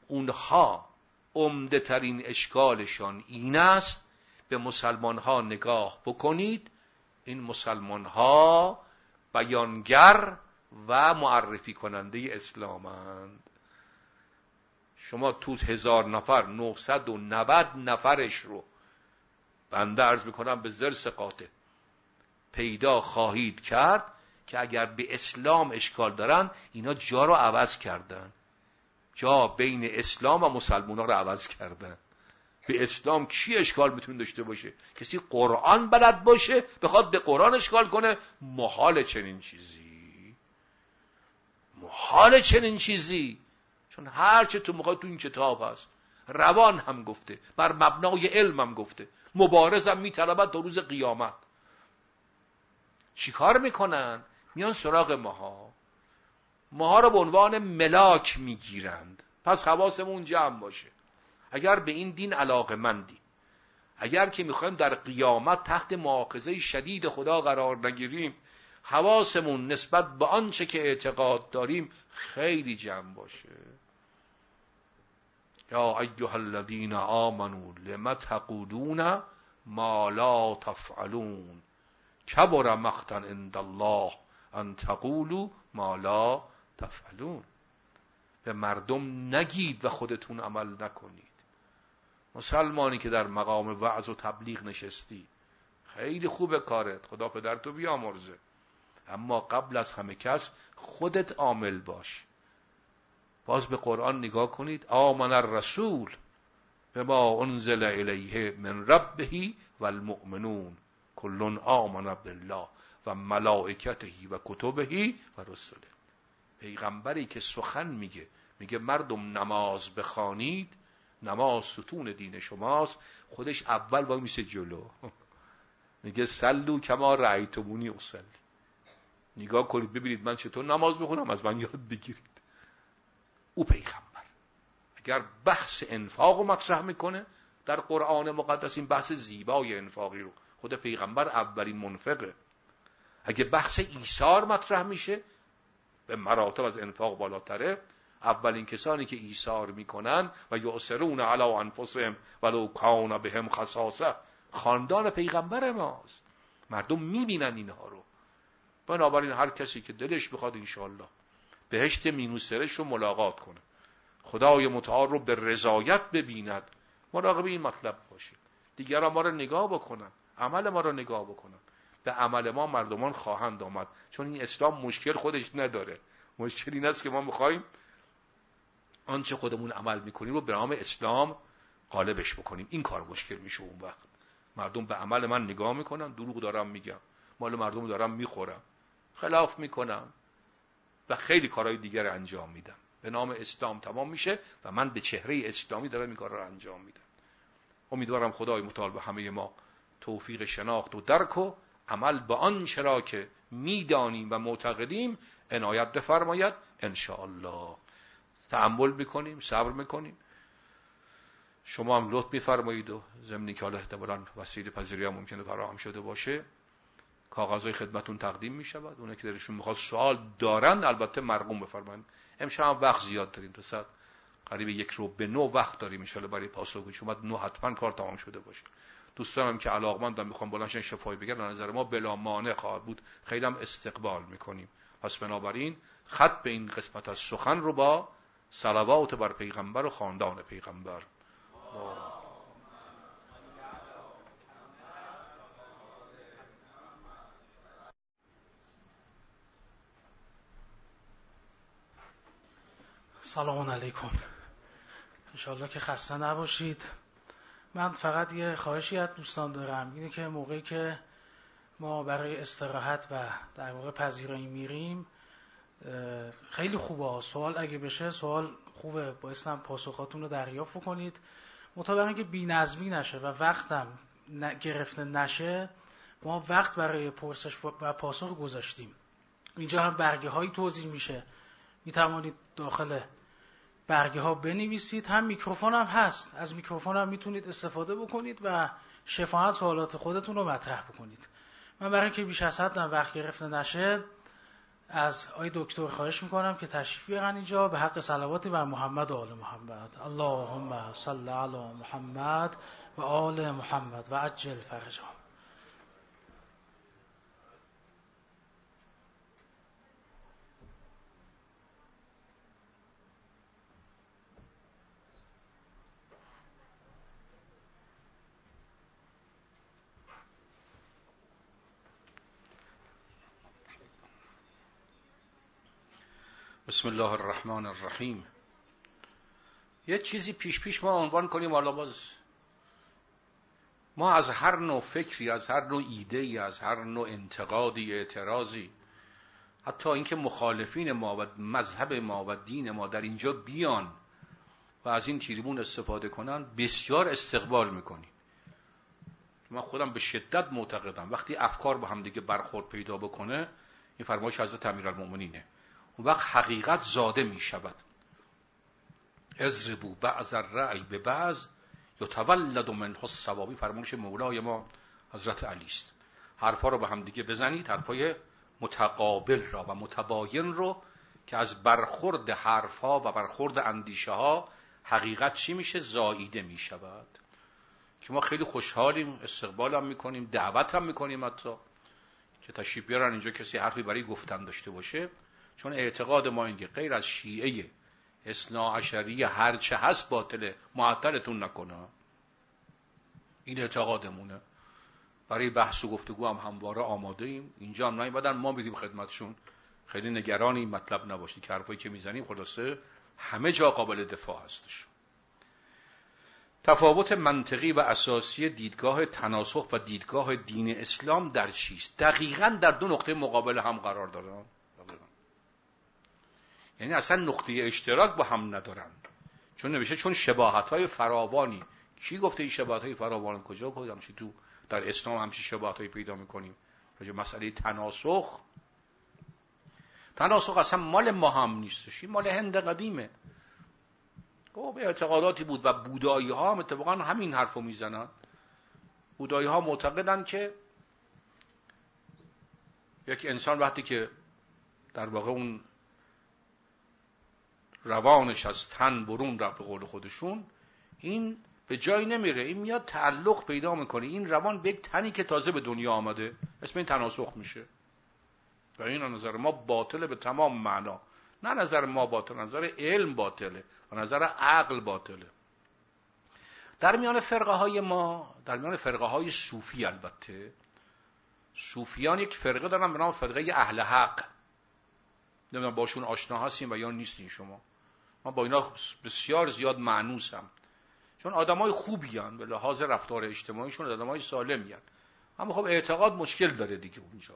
اونها عمده ترین اشکالشان این است به مسلمان ها نگاه بکنید. این مسلمان ها بیانگر و معرفی کننده اسلامند. شما تو هزار نفر 990 نفرش رو بنده ارز می‌کنم به زر سقاطه پیدا خواهید کرد که اگر به اسلام اشکال دارن اینا جا رو عوض کردن. جا بین اسلام و مسلمان ها رو عوض کردن. به اسلام کی اشکال می‌تونه داشته باشه؟ کسی قرآن بلد باشه بخواد به قرآن اشکال کنه؟ محال چنین چیزی. محال چنین چیزی. چون هر چه تو می‌خواد تو این کتاب هست. روان هم گفته. بر مبنای علم هم گفته. مبارزم میطلبد تا روز قیامت. چیکار می‌کنن؟ میان سراغ ماها. ماها رو به عنوان ملاک می‌گیرند. پس حواسمون جمع باشه. اگر به این دین علاقه مندی اگر که می‌خوایم در قیامت تحت معاقزه شدید خدا قرار نگیریم حواسمون نسبت به آنچه که اعتقاد داریم خیلی جمع باشه. یا ایها الذین آمنوا لم تقولون ما لا تفعلون. کبر مقتا عند الله ان تقولوا ما لا تفعلون. به مردم نگید و خودتون عمل نکنید. مسلمانی که در مقام وعظ و تبلیغ نشستی خیلی خوبه کارت خدا پدر تو بیامرزه. اما قبل از همه کس خودت عامل باش. باز به قرآن نگاه کنید آمن الرسول به ما انزل الیه من ربه و المؤمنون کلون آمن بالله و ملائکته و کتبه و رسوله پیغمبری که سخن میگه. میگه مردم نماز بخوانید نماز ستون دین شماست خودش اول با میشه جلو. [LAUGHS] میگه سلو کما رعیتمونی اصلی. نگاه کنید ببینید من چطور نماز بخونم از من یاد بگیرید. او پیغمبر. اگر بحث انفاق رو مطرح می‌کنه در قرآن مقدس این بحث زیبای انفاقی رو. خود پیغمبر اولین منفقه. اگه بحث ایثار مطرح میشه به مراتب از انفاق بالاتره. اولین کسانی که ایثار می‌کنن و یعصرون علی انفسهم ولو کان بهم خصاصه. خاندان پیغمبر ماست. مردم می‌بینن اینها رو. بنابراین هر کسی که دلش بخواد انشاءالله بهشت مینوسرش رو ملاقات کنه. خدای متعال رو به رضایت ببیند. مراقب این مطلب باشید. دیگران ما رو نگاه بکنن. عمل ما رو نگاه بکنن. به عمل ما مردمان خواهند آمد. چون این اسلام مشکل خودش نداره. مشکل این است که ما می‌خوایم آنچه خودمون عمل می‌کنیم رو به نام اسلام غالبش بکنیم. این کار مشکل میشه اون وقت. مردم به عمل من نگاه می‌کنن دروغ دارم میگم. مال مردم دارم می‌خورم. خلاف می‌کنم. و خیلی کارهای دیگر انجام میدم. به نام اسلام تمام میشه و من به چهره اسلامی دارم این کار رو انجام میدم. امیدوارم خدای متعال به همه ما توفیق شناخت و درک و عمل به آن چرا که می‌دانیم و معتقدیم عنایت بفرماید ان الله تعمل می‌کنیم صبر می‌کنیم. شما هم لطف میفرمایید و ضمن که حالا احتمالاً وسیله پذیری هم ممکنه فراهم شده باشه کاغذهای خدمتون تقدیم می شود اونه که درشون می‌خواد سوال دارن البته مرقوم بفرمایید. امشب هم وقت زیاد داریم تو ساعت. قریب یک رو به نو وقت داریم ان برای پاسخگویی چون نو حتما کار تمام شده باشه. دوستانم که علاقمندم می‌خوام بلندشن شفایی بگن نظر ما بلا مانع خواهد بود. خیلی هم استقبال می‌کنیم. پس بنابراین خط به این قسمت از سخن رو با صلوات بر پیغمبر و خاندان پیغمبر.
سلام علیکم. انشاءالله که خسته نباشید. من فقط یه خواهشی از دوستان دارم. اینه که موقعی که ما برای استراحت و در واقع پذیرایی میریم خیلی خوبه. سوال اگه بشه سوال خوبه. بایستم پاسخاتون رو دریافت کنید. مطابق که بی نظمی نشه و وقتم گرفته نشه ما وقت برای پرسش و پاسخ گذاشتیم. اینجا هم برگه هایی توضیح میشه. می توانید داخل برگه ها بنویسید. هم میکروفون هم هست. از میکروفون هم می‌تونید استفاده بکنید و شفاهت سوالات خودتون رو مطرح بکنید. من برای اینکه بیش از حد وقت گرفته نشه از آی دکتر خواهش می‌کنم که تشریف بیارن اینجا. به حق صلواتی بر محمد و آل محمد. اللهم صل علی محمد و آل محمد و عجل فرجهم.
بسم الله الرحمن الرحیم. یه چیزی پیش پیش ما عنوان کنیم حالا باز ما از هر نوع فکری از هر نوع ایده ای از هر نوع انتقادی اعتراضی حتی اینکه مخالفین ما و مذهب ما و دین ما در اینجا بیان و از این تیریبون استفاده کنن بسیار استقبال می‌کنیم. من خودم به شدت معتقدم. وقتی افکار با هم دیگه برخورد پیدا بکنه این فرمایش حضرت امیرالمومنینه اون وقت حقیقت زاده می شود. ازربو بعض الرعی به بعض یتولد منه الثوابی فرمایش مولای ما حضرت علی است. حرفا رو به هم دیگه بزنید. حرفای متقابل را و متباین رو که از برخورد حرفها و برخورد اندیشه ها حقیقت چی میشه؟ زاییده می شود. که ما خیلی خوشحالیم استقبال هم می‌کنیم دعوت هم می‌کنیم حتی. که تشریف بیارن اینجا کسی حرفی برای گفتن داشته باشه. چون اعتقاد ما اینه غیر از شیعه اصنا عشریه هرچه هست باطله معطلتون نکنه. این اعتقادمونه. برای بحث و گفتگو هم همواره آماده ایم. اینجا هم نیومدن. ما میدیم خدمتشون. خیلی نگران این مطلب نباشید. که حرفایی که می‌زنیم خلاصه همه جا قابل دفاع هستش. تفاوت منطقی و اساسی دیدگاه تناسخ و دیدگاه دین اسلام در چیست؟ دقیقا در دو نقطه مقابل هم قرار دارن یعنی اصلا نقطه اشتراک با هم ندارن. چون نوشته چون شباهت های فراوانی. کی گفته این شباهت های فراوان؟ کجا گفتم چی تو در اسلام همچی شباهت های پیدا می‌کنیم. راجع مسئله تناسخ. تناسخ اصلا مال ما هم نیستش مال هند قدیمه. خب اعتقاداتی بود و بودایی ها هم اتفاقا همین حرف رو می‌زنن. بودایی ها معتقدن که یک انسان وقتی که در واقع اون روانش از تن برون رفت به قول خودشون این به جایی نمیره. این میاد تعلق پیدا می‌کنه. این روان به یک تنی که تازه به دنیا آمده. اسم این تناسخ میشه. و این نظر ما باطله به تمام معنا. نه نظر ما باطل نظر علم باطله. و نظر عقل باطله. در میان فرقه های ما در میان فرقه های صوفی البته صوفیان یک فرقه دارن به نام فرقه اهل حق. نمی‌دونم باشون آشنا هستیم و یا نیستین شما. من با اینا بسیار زیاد معنوسم. چون آدمای خوبی هن به لحاظ رفتار اجتماعیشون آدمای سالمی هن. اما خب اعتقاد مشکل داره دیگه اونجا.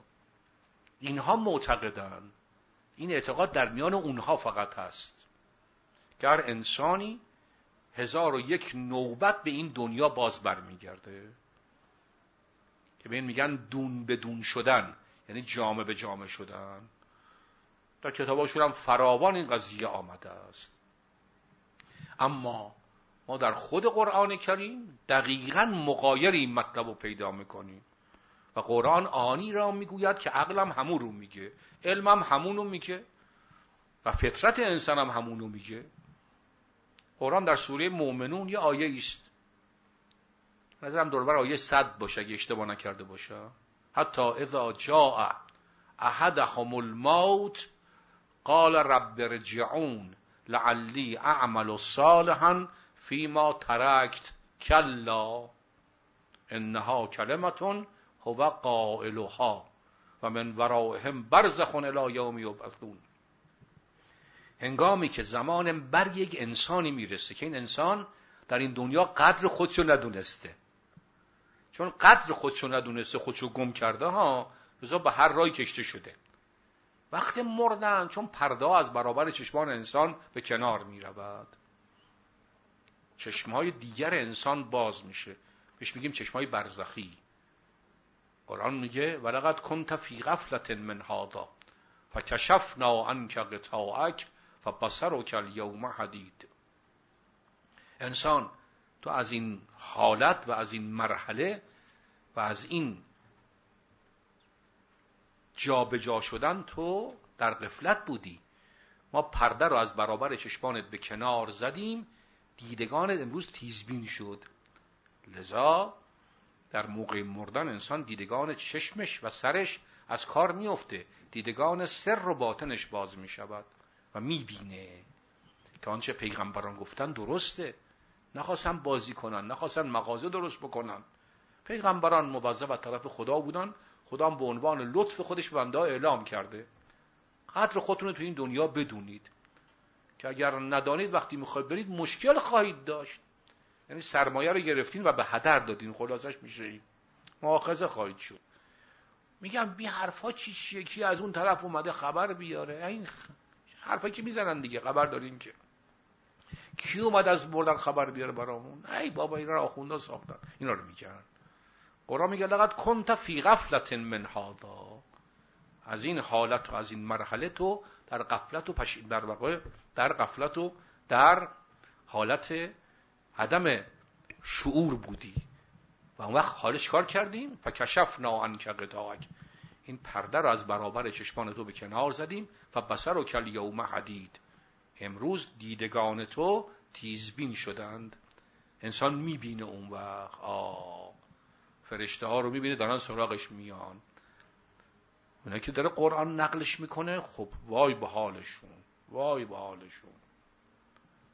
اینها معتقدن. این اعتقاد در میان اونها فقط هست. که هر انسانی هزار و یک نوبت به این دنیا باز برمیگرده که به این میگن دون به دون شدن یعنی جامه به جامه شدن در کتاباشون هم فراوان این قضیه آمده است. اما ما در خود قرآن کریم دقیقا مقایر این مطلب رو پیدا می‌کنیم. و قرآن آنی را می‌گوید که عقلم همون رو میگه علمم همون رو میگه و فطرت انسان هم همون رو میگه. قرآن در سوره مؤمنون یه آیه است نظرم دوربر آیه صد باشه اگه اشتباه نکرده باشه. حتی اذا جاء احدهم الموت قال رب رجعون لعلی اعمل صالحا فیما ترکت کلا. انها کلمتون هو قائلها و من ورائهم برزخون الى یوم یبعثون. هنگامی که زمان بر یک انسانی می‌رسه که این انسان در این دنیا قدر خودشو ندونسته. چون قدر خودشو ندونسته خودشو گم کرده ها رضا به هر رای کشته شده. وقتی مردن چون پرده از برابر چشمان انسان به کنار می رود چشمهای دیگر انسان باز میشه. بهش میگیم چشمهای برزخی. قرآن میگه ولقد کنت فی غفلت من هذا فکشفنا عنک غطاءک فبصر و کل یوم حدید. انسان تو از این حالت و از این مرحله و از این جابجا جا شدن تو در قفلت بودی. ما پرده رو از برابر چشمانت به کنار زدیم دیدگانت امروز تیزبین شد. لذا در موقع مردن انسان دیدگان چشمش و سرش از کار میفته دیدگان سر و باطنش باز می شود و می‌بینه. که آنچه پیغمبران گفتن درسته. نخواستن بازی کنن نخواستن مغازه درست بکنن. پیغمبران موظف از طرف خدا بودن. خدا به عنوان لطف خودش به بنده اعلام کرده. قدر خودتون رو تو این دنیا بدونید. که اگر ندانید وقتی می‌خواید برید مشکل خواهید داشت. یعنی سرمایه رو گرفتین و به هدر دادین. خلاصش میشه. این مؤاخذه خواهید شد. میگم بی حرفا چی چیه؟ کی از اون طرف اومده خبر بیاره؟ این حرفا که می‌زنن دیگه. خبر داریم که. کی اومد از بردن خبر بیاره برامون؟ ای بابا اینا رو آخوندا ساختن. اینا رو میگن قرآن میگه لقد کنت فی غفلت من هذا. از این حالت و از این مرحله تو در غفلت و پش... در واقع در غفلت و در حالت عدم شعور بودی. و اون وقت حالش کار کردیم. فکشفنا که قطاعک این پرده رو از برابر چشمان تو به کنار زدیم. و بسر و کل یوم حدید. امروز دیدگان تو تیزبین شدند. انسان می‌بینه اون وقت. آه. فرشته ها رو می‌بینه دارن سراغش میان. اونه که داره قرآن نقلش می‌کنه خب وای به حالشون وای به حالشون.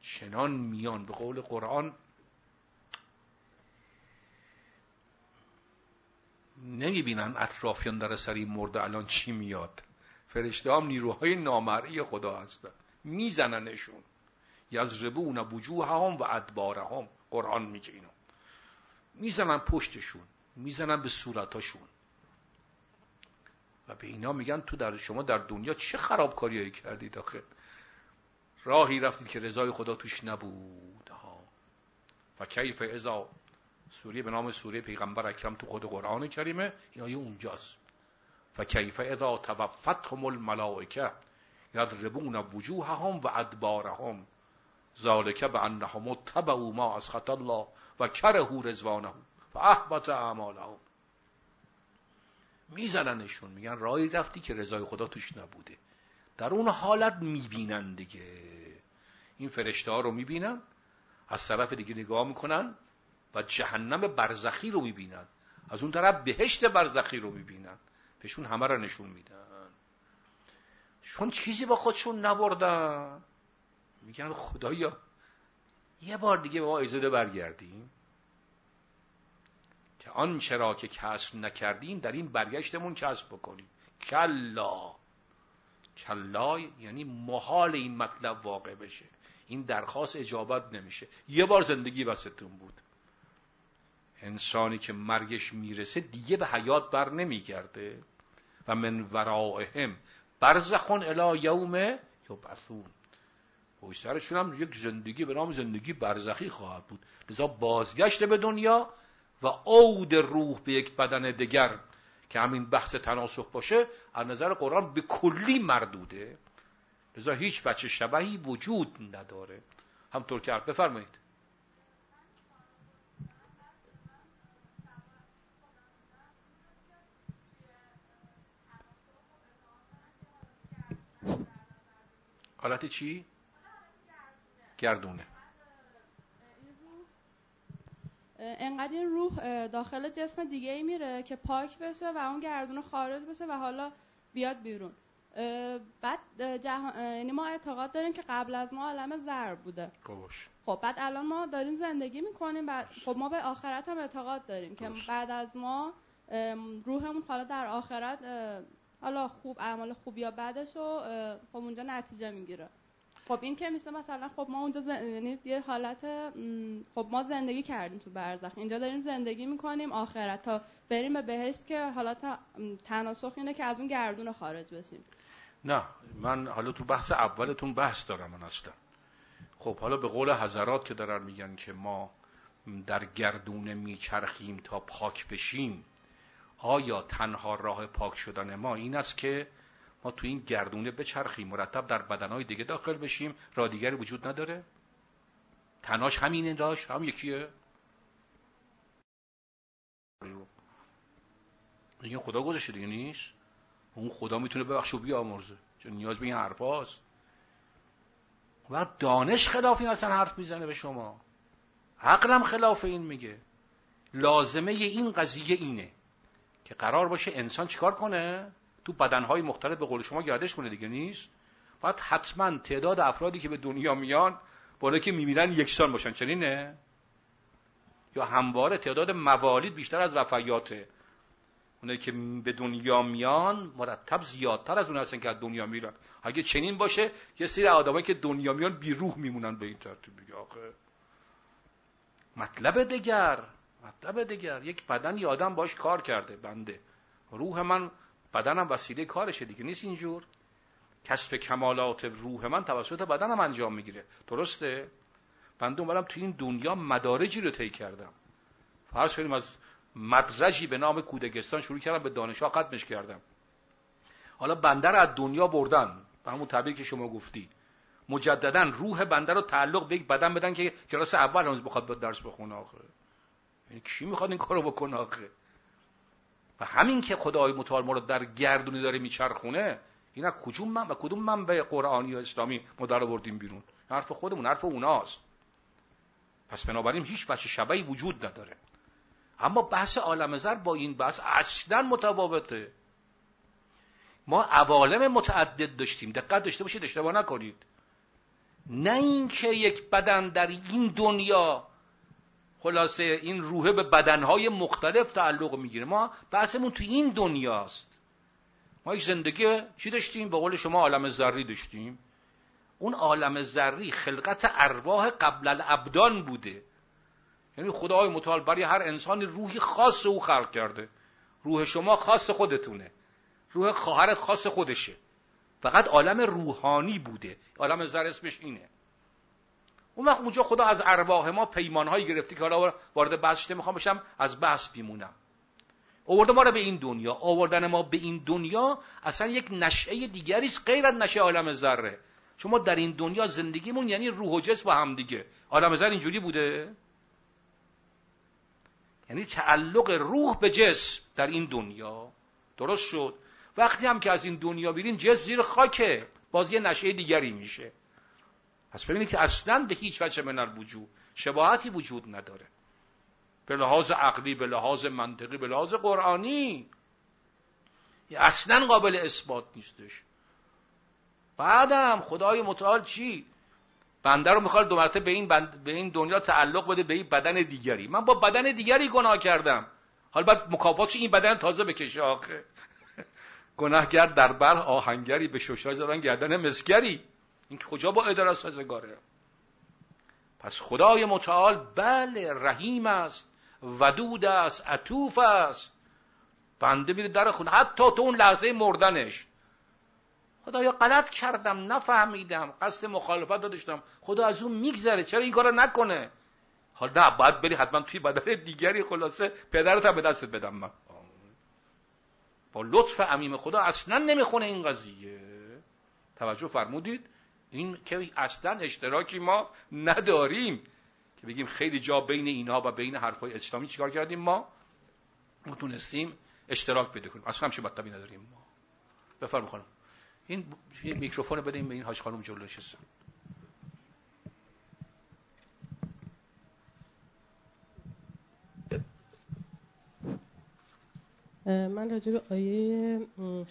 چنان میان. به قول قرآن نمی‌بینن اطرافیان در سری مرده الان چی میاد. فرشته هم نیروهای نامرئی خدا هستن. میزننشون. یزربون وجوه هم و ادباره قرآن میگه اینو. می‌زنن پشتشون. می‌زنن به صورتاشون. و به اینا میگن تو در شما در دنیا چه خرابکاریایی کردید آخه؟ راهی رفتید که رضای خدا توش نبود. ها و کیف ازا سوره به نام سوره پیغمبر اکرم تو خود قرآن کریمه. این آیه اونجاست. و کیف اذا توفتهم الملائکه یضربون وجوههم و ادبارهم. ذالک به انهم تبعوا ما اسخط الله و کرهو رضوانه. و احبط اعمالهم. میزننشون میگن رای رفتی که رضای خدا توش نبوده. در اون حالت می‌بینن دیگه. این فرشته ها رو می‌بینن از طرف دیگه نگاه می‌کنن و جهنم برزخی رو می‌بینن. از اون طرف بهشت برزخی رو می‌بینن. بهشون همه رو نشون میدن. چون چیزی با خودشون نبردن. میگن خدایا یه بار دیگه به ما اجازه برگردیم. که آن چرا که کسب نکردیم در این برگشتمون کسب بکنیم. کلا. کلا یعنی محال این مطلب واقع بشه. این درخواست اجابت نمیشه. یه بار زندگی بستون بود. انسانی که مرگش می‌رسه دیگه به حیات بر نمیگرده. و من ورائهم برزخون الی یوم یبعثون. پشت سرشون هم یک زندگی به نام زندگی برزخی خواهد بود. لذا بازگشت به دنیا و عود روح به یک بدن دیگر که همین بحث تناسخ باشه از نظر قرآن به کلی مردوده. لذا هیچ بچه شبهی وجود نداره. همطور که بفرمایید. حالت چی؟ گردونه.
انقدر این روح داخل جسم دیگه ای میره که پاک بشه و اون گردونه خارج بشه و حالا بیاد بیرون. بعد یعنی ما اعتقاد داریم که قبل از ما عالم زر بوده. خب بعد الان ما داریم زندگی می‌کنیم بعد خب ما به آخرت هم اعتقاد داریم که بعد از ما روحمون حالا در آخرت حالا خوب اعمال خوب یا بعدش رو خب اونجا نتیجه می‌گیره. خب این که میشه مثلا خب ما اونجا یعنی یه حالت خب ما زندگی کردیم تو برزخ. اینجا داریم زندگی می‌کنیم آخرت تا بریم به بهشت که حالت تناسخ اینه که از اون گردون خارج بشیم.
نه من حالا تو بحث اولتون بحث دارم من اصلا. خب حالا به قول حضرات که دارن میگن که ما در گردونه میچرخیم تا پاک بشیم آیا تنها راه پاک شدن ما این است که ما تو این گردونه بچرخیم مرتب در بدنهای دیگه داخل بشیم. را دیگری وجود نداره. تناش همینه داشت. هم یکیه. دیگه خدا گذاشته دیگه نیست. اون خدا می‌تونه ببخش و بیامرزه. چون نیاز به این حرف هاست و دانش خلاف این اصلا حرف می‌زنه به شما. عقلم خلاف این میگه. لازمه این قضیه اینه که قرار باشه انسان چیکار کنه؟ تو بدنهای مختلف به قول شما گردش کنه دیگه نیست؟ باید حتما تعداد افرادی که به دنیا میان بالا که میمیرن یکسان باشن. چنینه؟ یا همواره تعداد موالید بیشتر از وفیاته اونایی که به دنیا میان مرتب زیادتر از اون هستن که از دنیا میرن. اگه چنین باشه یه سری آدمایی که دنیا میان بی روح میمونن به این ترتیب دیگه. آخه. مطلب دیگر مطلب دیگر. یک بدن آدم باش کار کرده بنده. روح من بدنم وسیله کارشه دیگه. نیست اینجور. کسب کمالات روح من توسط بدنم انجام می‌گیره. درسته؟ بنده اومدم تو این دنیا مدارجی رو طی کردم. فرض کنیم از مدرجی به نام کودکستان شروع کردم به دانشگاه ختمش کردم. حالا بنده رو از دنیا بردن. به همون تعبیر که شما گفتی. مجددا روح بنده رو تعلق به یک بدن بدن که کلاس اول هنوز بخواد درس بخونه آخه. یعنی کی می‌خواد این کارو بکنه آخه؟ و همین که خدای متعال ما رو در گردونی داره میچرخونه این از کجون من و کدوم منبع قرآنی و اسلامی ما در آوردیم بیرون؟ حرف خودمون حرف اوناست. پس بنابراین هیچ بچه شبهی وجود نداره. اما بحث عالم زر با این بحث اصلا متفاوته. ما عوالم متعدد داشتیم. دقت داشته باشید اشتباه نکنید. نه اینکه یک بدن در این دنیا خلاصه این روحه به بدنهای مختلف تعلق می‌گیره. ما بحثمون تو این دنیاست. ما یک زندگی چی داشتیم؟ به قول شما عالم ذری داشتیم. اون عالم ذری خلقت ارواح قبل الابدان بوده. یعنی خدای متعال برای هر انسانی روحی خاص او خلق کرده. روح شما خاص خودتونه. روح خواهر خاص خودشه. فقط عالم روحانی بوده. عالم زر اسمش اینه. اون وقت اونجا خدا از ارواح ما پیمانهایی گرفتی که حالا وارد بحث شده می‌خوام بشم از بحث بیمونم. آورده ما رو به این دنیا. آوردن ما به این دنیا اصلا یک نشعه دیگری است غیر از نشعه عالم ذره. چون ما در این دنیا زندگیمون یعنی روح و جسم با هم دیگه. عالم ذر اینجوری بوده؟ یعنی تعلق روح به جسم در این دنیا. درست شد. وقتی هم که از این دنیا بیریم جسم زیر خاکه. باز نشه دیگری میشه. پس ببینید که اصلا به هیچ وجه من الوجود شباهتی وجود نداره. به لحاظ عقلی به لحاظ منطقی به لحاظ قرآنی اصلا قابل اثبات نیستش. بعدم خدای متعال چی؟ بنده رو می‌خواد دو مرتبه به این, به این دنیا تعلق بده به این بدن دیگری. من با بدن دیگری گناه کردم. حالا بعد مکافات این بدن تازه بکشه آخه. [LAUGHS] گناهگر در بر آهنگری به شوشای زدن گردن مسگری این کجا با اداره سازگاره؟ پس خدای متعال بله رحیم است ودود است عطوف است. بنده میره در خونه. حتی تو اون لحظه مردنش. خدایا غلط کردم نفهمیدم. قصد مخالفت داشتم. خدا از اون میگذره. چرا این کارو نکنه؟ حالا نه باید بری حتما توی بدن دیگری خلاصه. پدرت هم به دستت بدم من. با لطف عمیم خدا اصلا نمی‌خونه این قضیه. توجه فرمودید؟ این که اصلا اشتراکی ما نداریم که بگیم خیلی جا بین اینها و بین حرفای اسلامی چیکار کردیم؟ ما ما تونستیم اشتراک بده کنیم. اصلا همچه مطلبی نداریم ما. بفرم خانم. این میکروفون بدیم به این حاج خانم جلوش هستم
من راجع به آیه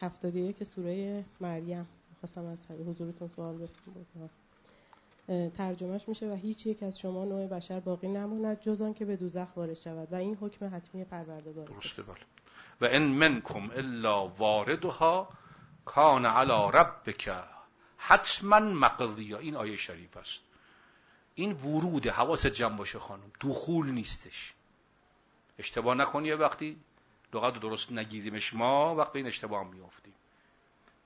71 سوره مریم. خواستم از حضورتون سوال بپرسم. ترجمهش میشه و هیچ یک از شما نوع بشر باقی نماند جز که به دوزخ وارد شود و این حکم حتمی پروردگار
درسته بله و ان منکم الا واردها کان علی ربک حتما مقضیه این آیه شریف است. این ورود حواس جمع باشه خانم. دخول نیستش. اشتباه نکنی وقتی. لغت درست نگیریمش ما وقت این اشتباه میافتیم.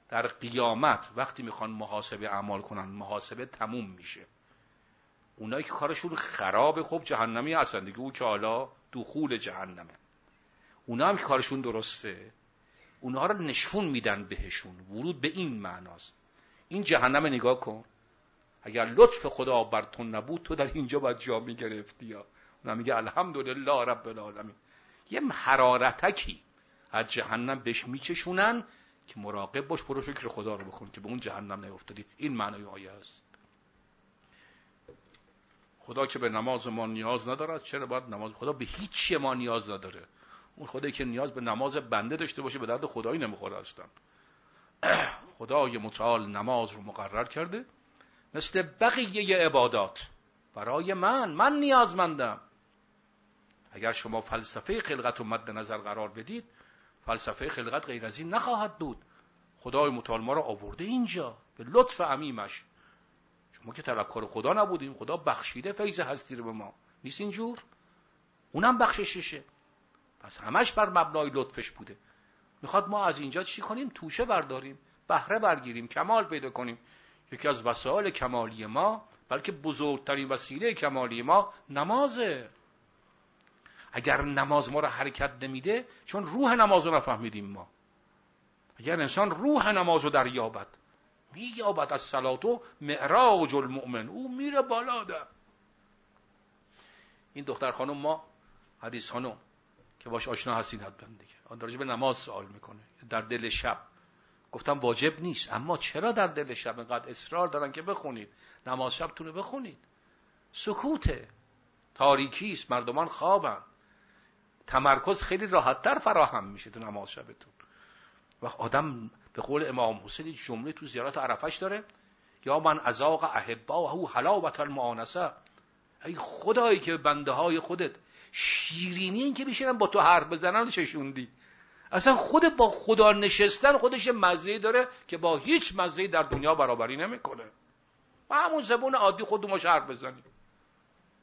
در قیامت وقتی می‌خوان محاسبه اعمال کنن محاسبه تموم میشه. اونایی که کارشون خراب خوب جهنمی هستن دیگه. او که حالا دخول جهنمه. اونا هم که کارشون درسته اونها رو نشون میدن بهشون. ورود به این معناست. این جهنم نگاه کن. اگر لطف خدا بر تو نبود تو در اینجا باید جا می‌گرفتی. یا اونم میگه الحمدلله رب العالمین. یه حرارتکی از جهنم بهش میچشونن. که مراقب باش برو شکر خدا رو بکن که به اون جهنم نیفتادی این معنای آیه است. خدا که به نماز ما نیاز ندارد چرا باید نماز؟ خدا به هیچ ما نیاز نداره. اون خدایی که نیاز به نماز بنده داشته باشه به درد خدایی نمی‌خوره اصلا. [CLEARS THROAT] خدای متعال نماز رو مقرر کرده مثل بقیه عبادات. برای من من نیازمندم. اگر شما فلسفه خلقت رو مد نظر قرار بدید فلسفه خلقت غیر از این نخواهد بود. خدای متعال ما را آورده اینجا به لطف عمیمش شما که طلبکار خدا نبودیم خدا بخشیده فیض هستی رو به ما. نیست اینجور؟ اونم بخشششه پس همش بر مبنای لطفش بوده. می‌خواد ما از اینجا چی کنیم؟ توشه برداریم بهره برگیریم کمال پیدا کنیم. یکی از وسایل کمالی ما بلکه بزرگترین وسیله کمالی ما نمازه. اگر نماز ما رو حرکت نمیده چون روح نماز رو نفهمیدیم ما. اگر انسان روح نماز رو دریابد مییابد از صلاتو معراج المؤمن. او میره بالا ده این دختر خانم ما حدیث خانم که باش آشنا هستین حتما دیگه. آن به نماز سوال می‌کنه. در دل شب. گفتم واجب نیست اما چرا در دل شب اینقدر اصرار دارن که بخونید؟ نماز شبتون رو بخونید. سکوته. تاریکی است مردمان خوابن. تمرکز خیلی راحتتر فراهم میشه تو نماز شبتون. وقت آدم به قول امام حسین جمله تو زیارت عرفش داره. یا من ازاق احبا و هو حلاوت المعانسه ای خدایی که بنده های خودت شیرینی این که بیشترن با تو حرف بزنن چشوندی. اصلا خود با خدا نشستن خودش مزه داره که با هیچ مزه در دنیا برابری نمی‌کنه. و همون زبون عادی خودمون حرف بزنیم.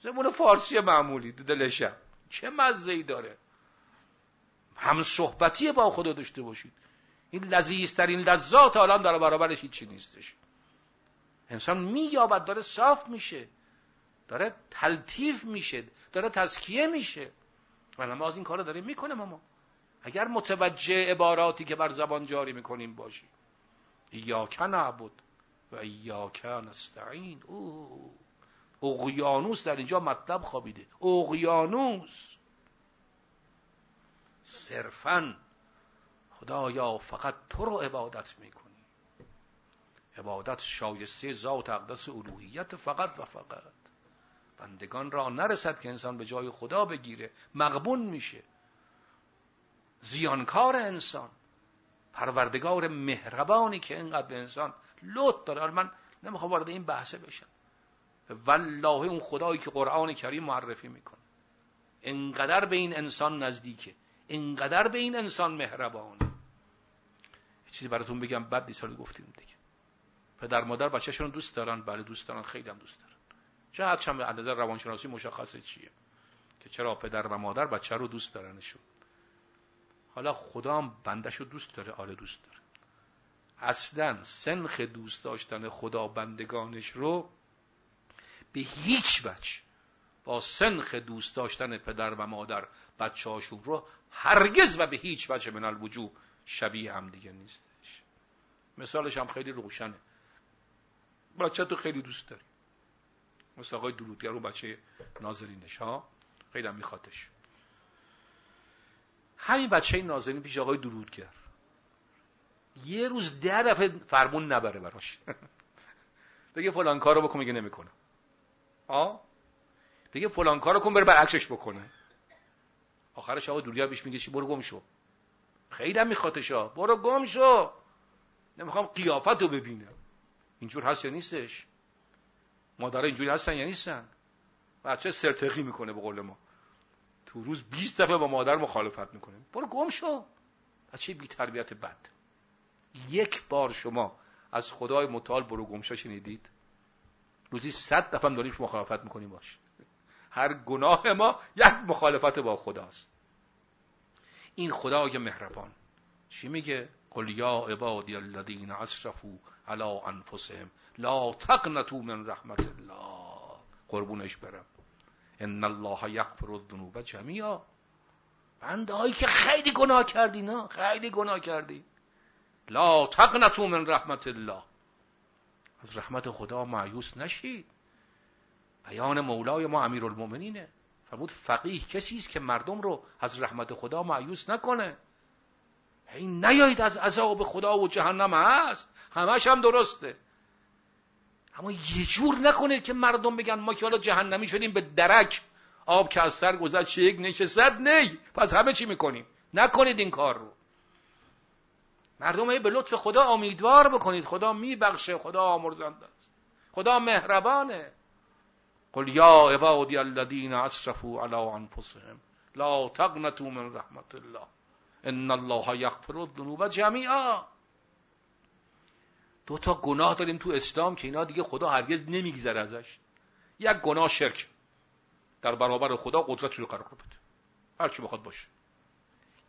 زبون فارسی معمولی دلشم چه مزه ای داره؟ هم صحبتی با خدا داشته باشید. این لذیذترین لذات عالم در برابرش هیچی نیستش. انسان مییابد داره صاف میشه. داره تلطیف میشه. داره تزکیه میشه. و نماز این کارو داره می‌کنه ما اگر متوجه عباراتی که بر زبان جاری می‌کنیم باشیم ایاک نعبد و ایاک نستعین. او اقیانوس در اینجا مطلب خوابیده. اقیانوس. صرفا خدایا فقط تو رو عبادت می‌کنی. عبادت شایسته ذات اقدس الوهیت فقط و فقط. بندگان را نرسد که انسان به جای خدا بگیره. مقبون میشه. زیانکار انسان. پروردگار مهربانی که اینقدر به انسان لطف داره. من نمی‌خوام وارد این بحثه بشم. والله اون خدایی که قرآن کریم معرفی می‌کنه. انقدر به این انسان نزدیکه. انقدر به این انسان مهربانه. چیزی براتون بگم بعد دیسال گفتیم دیگه. پدر مادر بچهشون دوست دارن. بله دوست دارن. خیلی هم دوست دارن. جهت هم به نظر روانشناسی مشخصه چیه؟ که چرا پدر و مادر بچه رو دوست دارنشون؟ حالا خدا هم بندش رو دوست داره آره دوست داره. اصلا سنخ دوست داشتن خدا بندگانش رو به هیچ وجه با سنخ دوست داشتن پدر و مادر بچه رو هرگز و به هیچ وجه من الوجوه شبیه هم دیگه نیستش. مثالش هم خیلی روشنه. بچه تو خیلی دوست داری. مثل آقای درودگر اون بچه نازرینش ها؟ خیلی هم میخوادش همین بچه نازنین پیش آقای درودگر. یه روز ده دفعه فرمون نبره براش. [LAUGHS] بگه فلان کارو بکن میگه نمی‌کنه آ؟ بگه فلان کارو کن بره برعکسش بکنه. آخرش آقای درودگر بیش میگه چی؟ برو گم شو. خیلی هم میخوادشا برو گم شو. نمی‌خوام قیافت رو ببینم. اینجور هست یا نیستش؟ مادر اینجوری هستن یا نیستن؟ بچه سرتقی می‌کنه به قول ما. تو روز 20 دفعه با مادر مخالفت می‌کنه. برو گم شو. بچه بی تربیت بد. یک بار شما از خدای متعال برو گم شو شنیدید؟ روزی صد دفعه هم داریش مخالفت می‌کنیم باش. هر گناه ما یک مخالفت با خداست. این خدای مهربان. چی میگه؟ قل یا عبادی الذین اسرفوا علی انفسهم لا تقنطوا من رحمت الله. قربونش برم. ان الله یغفر الذنوب جميعا بنده هایی که خیلی گناه کردی نه؟ خیلی گناه کردی. لا تقنطوا من رحمت الله. از رحمت خدا معیوس نشید. بیان مولای ما امیرالمؤمنینه. فرمود فقیه کسی است که مردم رو از رحمت خدا معیوس نکنه. این نیایید از عذاب خدا و جهنم هست. همش هم درسته. اما یه جور نکنه که مردم بگن ما که حالا جهنمی شدیم به درک. آب که از سر گذشت یک نشست نی. پس همه چی می‌کنیم. نکنید این کار رو. مردم به لطف خدا امیدوار بکنید. خدا میبخشه خدا آمرزنده است. خدا مهربانه. قل یا عبادی الذین اسرفوا علی انفسهم لا تقنطوا من رحمت الله ان الله یغفر الذنوب جمیعا. دو تا گناه داریم تو اسلام که اینا دیگه خدا هرگز نمیگذره ازش. یک گناه شرک. در برابر خدا قدرت رو قرار بده. هر چی بخواد باشه.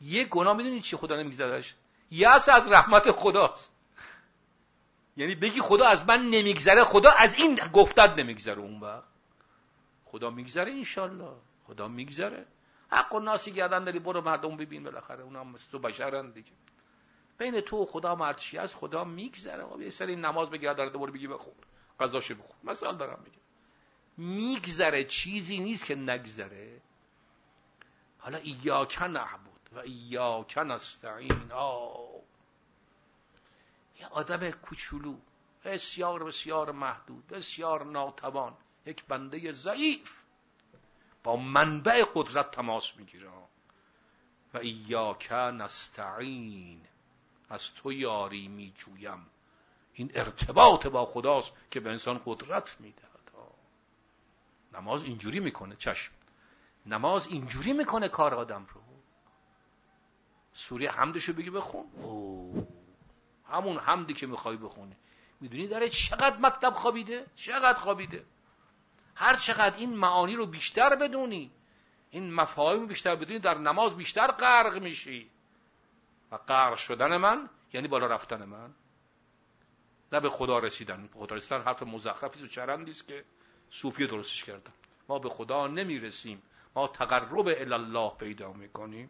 یک گناه می‌دونید چی خدا نمیگذره ازش؟ یأس از رحمت خداست. یعنی بگی خدا از من نمیگذره خدا از این گفتت نمیگذره اون وقت. خدا میگذره انشالله. خدا میگذره. حق و ناسی گردن داری برو مردم ببین بالاخره. اونا مثل تو بشرن دیگه. بین تو و خدا مرچی از خدا میگذره. یه سری نماز بگیر در دوباره بگی بخون. قضاشو بخون. مثال دارم میگم. میگذره چیزی نیست که نگذره. حالا ایاک نعبود. و ایاک نستعین. آه. یه آدم کوچولو بسیار بسیار محدود بسیار ناتوان یک بنده ضعیف. با منبع قدرت تماس می‌گیره. و ایاک نستعین. از تو یاری میجویم. این ارتباط با خداست که به انسان قدرت می‌دهد. نماز اینجوری می‌کنه چشم. نماز اینجوری می‌کنه کار آدم رو. سوره حمدشو بگی بخون. او. همون حمدی که می‌خوای بخونی. می‌دونی داره چقدر مکتب خوابیده؟ چقدر خوابیده؟ هر چقدر این معانی رو بیشتر بدونی این مفاهیم بیشتر بدونی در نماز بیشتر غرق میشی. و غرق شدن من یعنی بالا رفتن من. نه به خدا رسیدن. خدا رسیدن حرف مزخرفی و چرندی است که صوفی درستش کردن. ما به خدا نمی‌رسیم. ما تقرب الله پیدا می‌کنیم.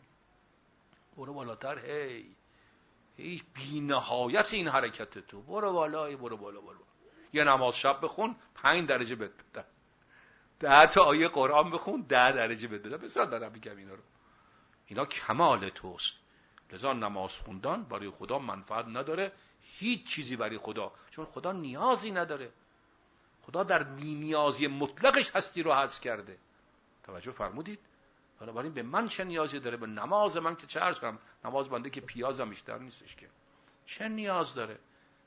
برو بالاتر هی. هیچ بینهایت این حرکت تو. برو بالا برو بالا برو یه نماز شب بخون پنج درجه بد بدن ده تا آیه قرآن بخون ده درجه بد بدن بسیار دارم میگم اینا رو. اینا کمال توست. لذا نماز خوندن برای خدا منفعت نداره. هیچ چیزی برای خدا. چون خدا نیازی نداره. خدا در بینیازی مطلقش هستی رو حذف کرده. توجه فرمودید؟ بنابراین به من چه نیازی داره؟ به نماز من که چه کنم؟ نماز بنده که پیازم بیشتر نیستش که. چه نیاز داره؟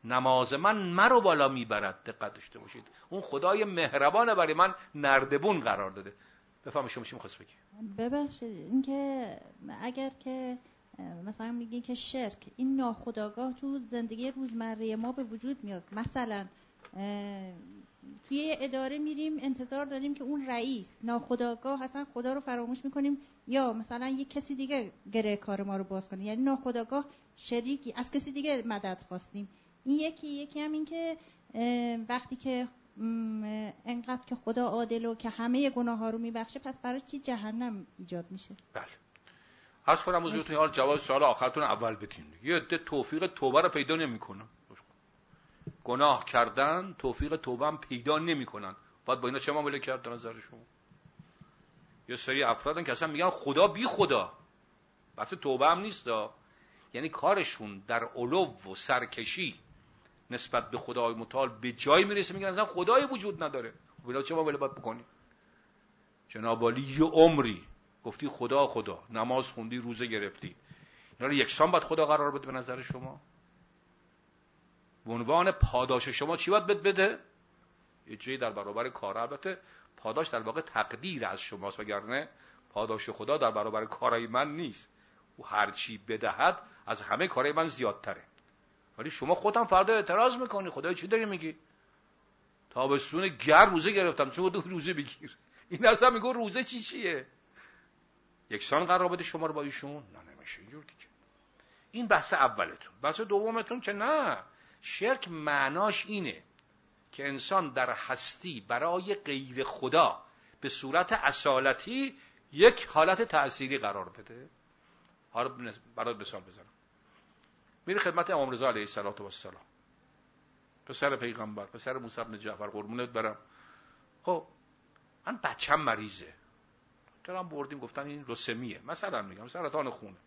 نماز من مرو بالا می‌برد. دقت داشته باشید. اون خدای مهربانه برای من نردبون قرار داده. بفهم شما چی می‌خواست بگی؟
ببخشید. اینکه اگر که مثلا میگی که شرک این ناخداگاه تو زندگی روزمره ما به وجود میاد. مثلا توی اداره میریم انتظار داریم که اون رئیس ناخداگاه اصلا خدا رو فراموش می‌کنیم یا مثلا یک کسی دیگه گره کار ما رو باز کنه. یعنی ناخداگاه شریکی از کسی دیگه مدد خواستیم. این یکی یکی هم این که وقتی که انقدر که خدا عادل و که همه گناه ها رو میبخشه پس برای چی جهنم ایجاد میشه؟
بله. از کنم حضورتون حال جواب سوال آخرتون اول بدین. یه عده توفیق توبه رو پیدا نمی‌کنن. گناه کردن توفیق توبه هم پیدا نمی‌کنن. باید با اینا چه معامله کرد در نظر شما؟ یه سری افرادن که اصلا میگن خدا بی خدا. بس توبه هم نیست یعنی کارشون در علو و سرکشی نسبت به خدای متعال به جای می‌رسه میگن اصلا خدای وجود نداره. بلا چه معامله باید بکنی جناب یه عمری گفتی خدا خدا. نماز خوندی روزه گرفتی. اینا رو یکسان باید خدا قرار بده به نظر شما؟ به عنوان پاداش شما چی باید بده؟ یه در برابر کار البته پاداش در واقع تقدیر از شماست وگرنه پاداش خدا در برابر کارای من نیست. او هر چی بدهد از همه کارای من زیادتره. ولی شما خودم فردا اعتراض می‌کنی. خدای چی داری میگی؟ تابستون گرم روزه گرفتم. چون دو روزه بگیر. این اصلا میگه روزه چی چیه؟ یکسان قرار بده شما رو با ایشون. نه نمیشه اینجور که این بحث اولتون. بحث دومتون که نه. شرک معناش اینه که انسان در هستی برای غیر خدا به صورت اصالتی یک حالت تأثیری قرار بده. حالا برات مثال بزنم. میره خدمت امام رضا علیه السلام پسر پیغمبر پسر موسی بن جعفر قربونت برم. خب من بچم مریضه. دارم بردیم گفتن این لوسمیه مثلا میگم سرطان خونه.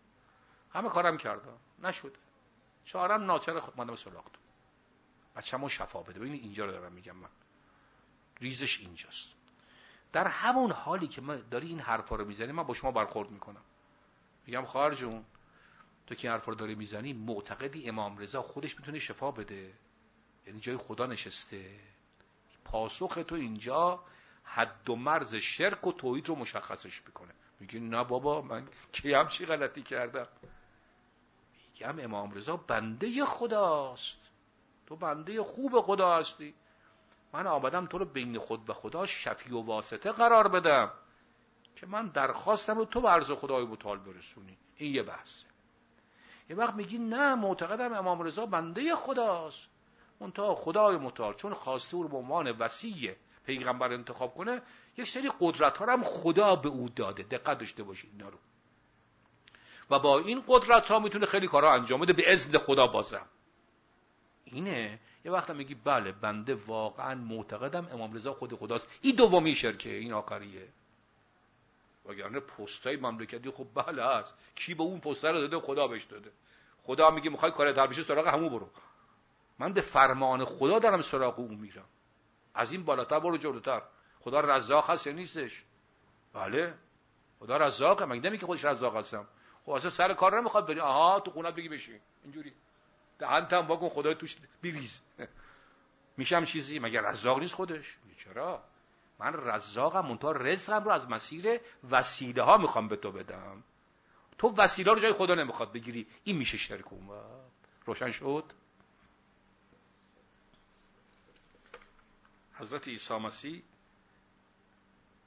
همه کارم کردم. نشد. شوهرم ناچر خود مادم سراغ بچه‌مو شفا بده. ببین اینجا رو دارم میگم من. ریزش اینجاست. در همون حالی که من داری این حرفا رو می‌زنی من با شما برخورد می‌کنم. میگم خواهر جون تو که حرفا رو داری می‌زنی معتقدی امام رضا خودش می‌تونه شفا بده. یعنی جای خدا نشسته. پاسخ تو اینجا حد و مرز شرک و توحید رو مشخصش می‌کنه. میگه نه بابا من کی هم چی غلطی کردم؟ میگم امام رضا بنده خداست. تو بنده خوب خدا هستی. من آمدم تو رو بین خود و خدا شفی و واسطه قرار بدم که من درخواستم رو تو به عرض خدای متعال برسونی. این یه بحثه یه وقت میگی نه معتقدم امام رضا بنده خداست. منتها خدای متعال. چون خواسته او رو به عنوان وسیع پیغمبر انتخاب کنه یک سری قدرت ها هم خدا به او داده. دقت داشته باشید اینا رو. و با این قدرت ها می‌تونه خیلی کارا انجام بده. به اذن خدا بازم. اینه. یه وقت میگی بله بنده واقعا معتقدم امام رضا خود خداست. این دومی شرکه این آخریه. وگرنه پستای مملکتی خب بله هست کی به اون پستر رو داده خدا بهش داده. خدا میگه می‌خوای کار بشه سراغ همون برو. من به فرمان خدا دارم سراغ اون میرم. از این بالاتر برو جلوتر. خدا رزاق هست یا نیستش؟ بله. خدا رزاقه. مگه نمیگه خودش رزاق هستم؟ خب اصلا سر کار نمی‌خواد بری. آها تو خونه بگی بشین. اینجوری. دهنتم واکن خدا توش بریز. میشم چیزی؟ مگر رزاق نیست خودش؟ چرا؟ من رزاقم منتها رزقم رو از مسیر وسیله ها می‌خوام به تو بدم. تو وسیله رو جای خدا نمی‌خواد بگیری. این میشه شرک اون روشن شد؟ حضرت عیسی مسیح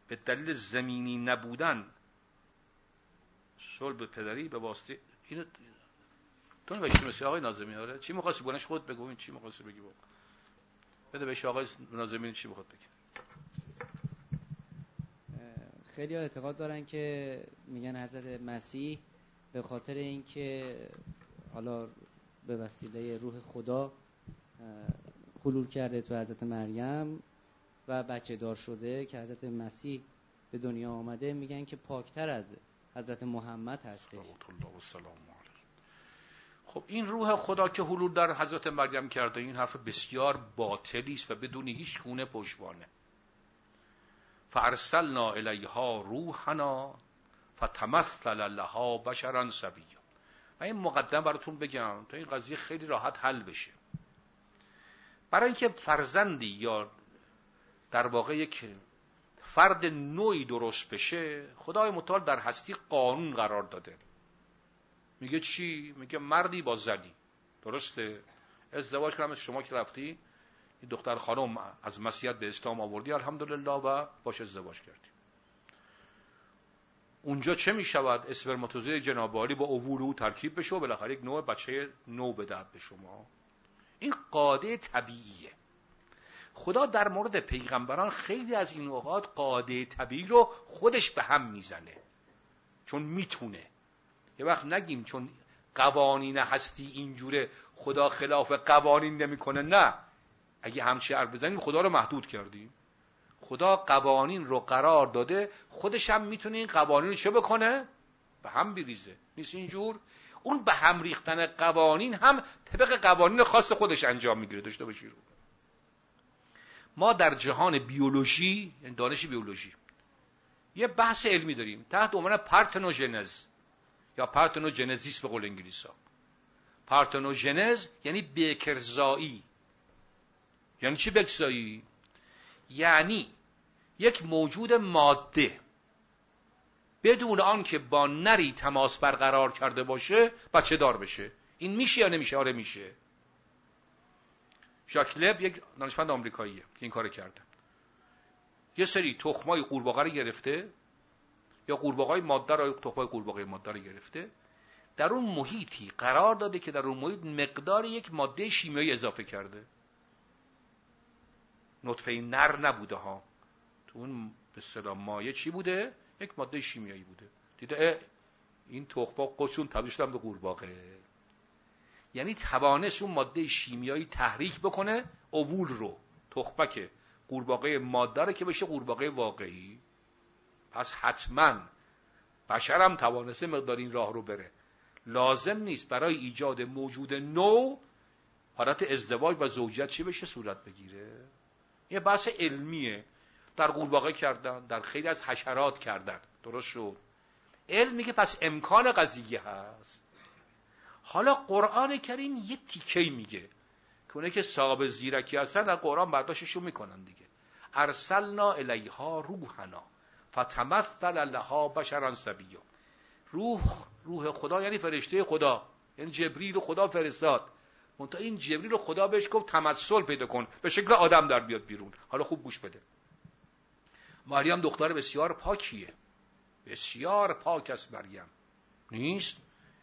به دلیل زمینی نبودن صلب پدری به واسطه اینو تو نوشتی مثل آقای نازمی آره؟ چی می‌خواستی؟ بونش خود بگو این چی می‌خواستی بگی بگو بده بهش آقای نازمی چی می‌خواد بگی
خیلی اعتقاد دارن که میگن حضرت مسیح به خاطر اینکه حالا به وسیله روح خدا حلول کرده تو حضرت مریم و بچه دار شده که حضرت مسیح به دنیا آمده میگن که پاکتر از حضرت محمد هسته
خب این روح خدا که حلول در حضرت مریم کرده این حرف بسیار باطلی است و بدون هیچ گونه پشتوانه. فارسلنا الیها روحنا فتمثل لها بشرا سویا. من این مقدم براتون بگم تا این قضیه خیلی راحت حل بشه. برای اینکه فرزندی یا در واقع یک فرد نوعی درست بشه خدای متعال در هستی قانون قرار داده. میگه چی؟ میگه مردی با زنی درسته؟ ازدواج کردم شما که رفتی. این دختر خانم از مسیحیت به اسلام آوردی. الحمدلله و باش ازدواج کردی. اونجا چه می شود اسپرماتوزوید جنابالی با عبور او ترکیب بشه و بالاخره یک نوع بچه نو بدهد به شما. این قاده طبیعیه. خدا در مورد پیغمبران خیلی از این اوقات قاده طبیعی رو خودش به هم می‌زنه. چون می‌تونه یه وقت نگیم چون قوانین هستی اینجوره خدا خلاف قوانین نمی‌کنه. نه. اگه همچی حرف بزنیم خدا رو محدود کردیم. خدا قوانین رو قرار داده خودش هم می‌تونه این قوانین رو چه بکنه؟ به هم بریزه. نیست اینجور اون به هم ریختن قوانین هم طبق قوانین خاص خودش انجام می‌گیره. داشته باشی رو. ما در جهان بیولوژی یعنی دانش بیولوژی یه بحث علمی داریم. تحت عنوان پارتنوژنز یا پارتنوژنزیس به قول انگلیسا. پارتنوژنز یعنی بکرزایی یعنی چی بکرزایی یعنی یک موجود ماده. بدون آنکه با نری تماس برقرار کرده باشه بچه دار بشه. این میشه یا نمیشه؟ آره میشه. ژاک یک دانشمند آمریکاییه این کار کرده. یه سری تخمای قورباغه رو گرفته. یا قورباغه ماده رو تخمای قورباغه ماده رو گرفته. در اون محیطی قرار داده که در اون محیط مقدار یک ماده شیمیایی اضافه کرده. نطفه نر نبوده ها. تو اون به مایه چی بوده؟ یک ماده شیمیایی بوده. دیده این تخمه قشون تبدیل شدن به قورباغه. یعنی توانست اون ماده شیمیایی تحریک بکنه اوول رو تخمک قورباغه ماده که بشه قورباغه واقعی. پس حتما بشرم توانسته مقدار این راه رو بره. لازم نیست برای ایجاد موجود نو حالت ازدواج و زوجیت چی بشه صورت بگیره. یه بحث علمیه. در قورباغه کردن در خیلی از حشرات کردن. درست شد؟ علم میگه پس امکان قضیه هست. حالا قرآن کریم یه تیکه میگه که اونه که صاحب زیرکی هستن در قرآن برداشتشون می‌کنن دیگه. ارسلنا الیها روحنا. فتمثل لها بشرا سبیا. روح روح خدا یعنی فرشته خدا. یعنی جبریل خدا فرستاد. منتها این جبریل خدا بهش گفت تمثل پیدا کن. به شکل آدم در بیاد بیرون. حالا خوب گوش بده. مریم دختر بسیار پاکیه. بسیار پاک است مریم. نیست؟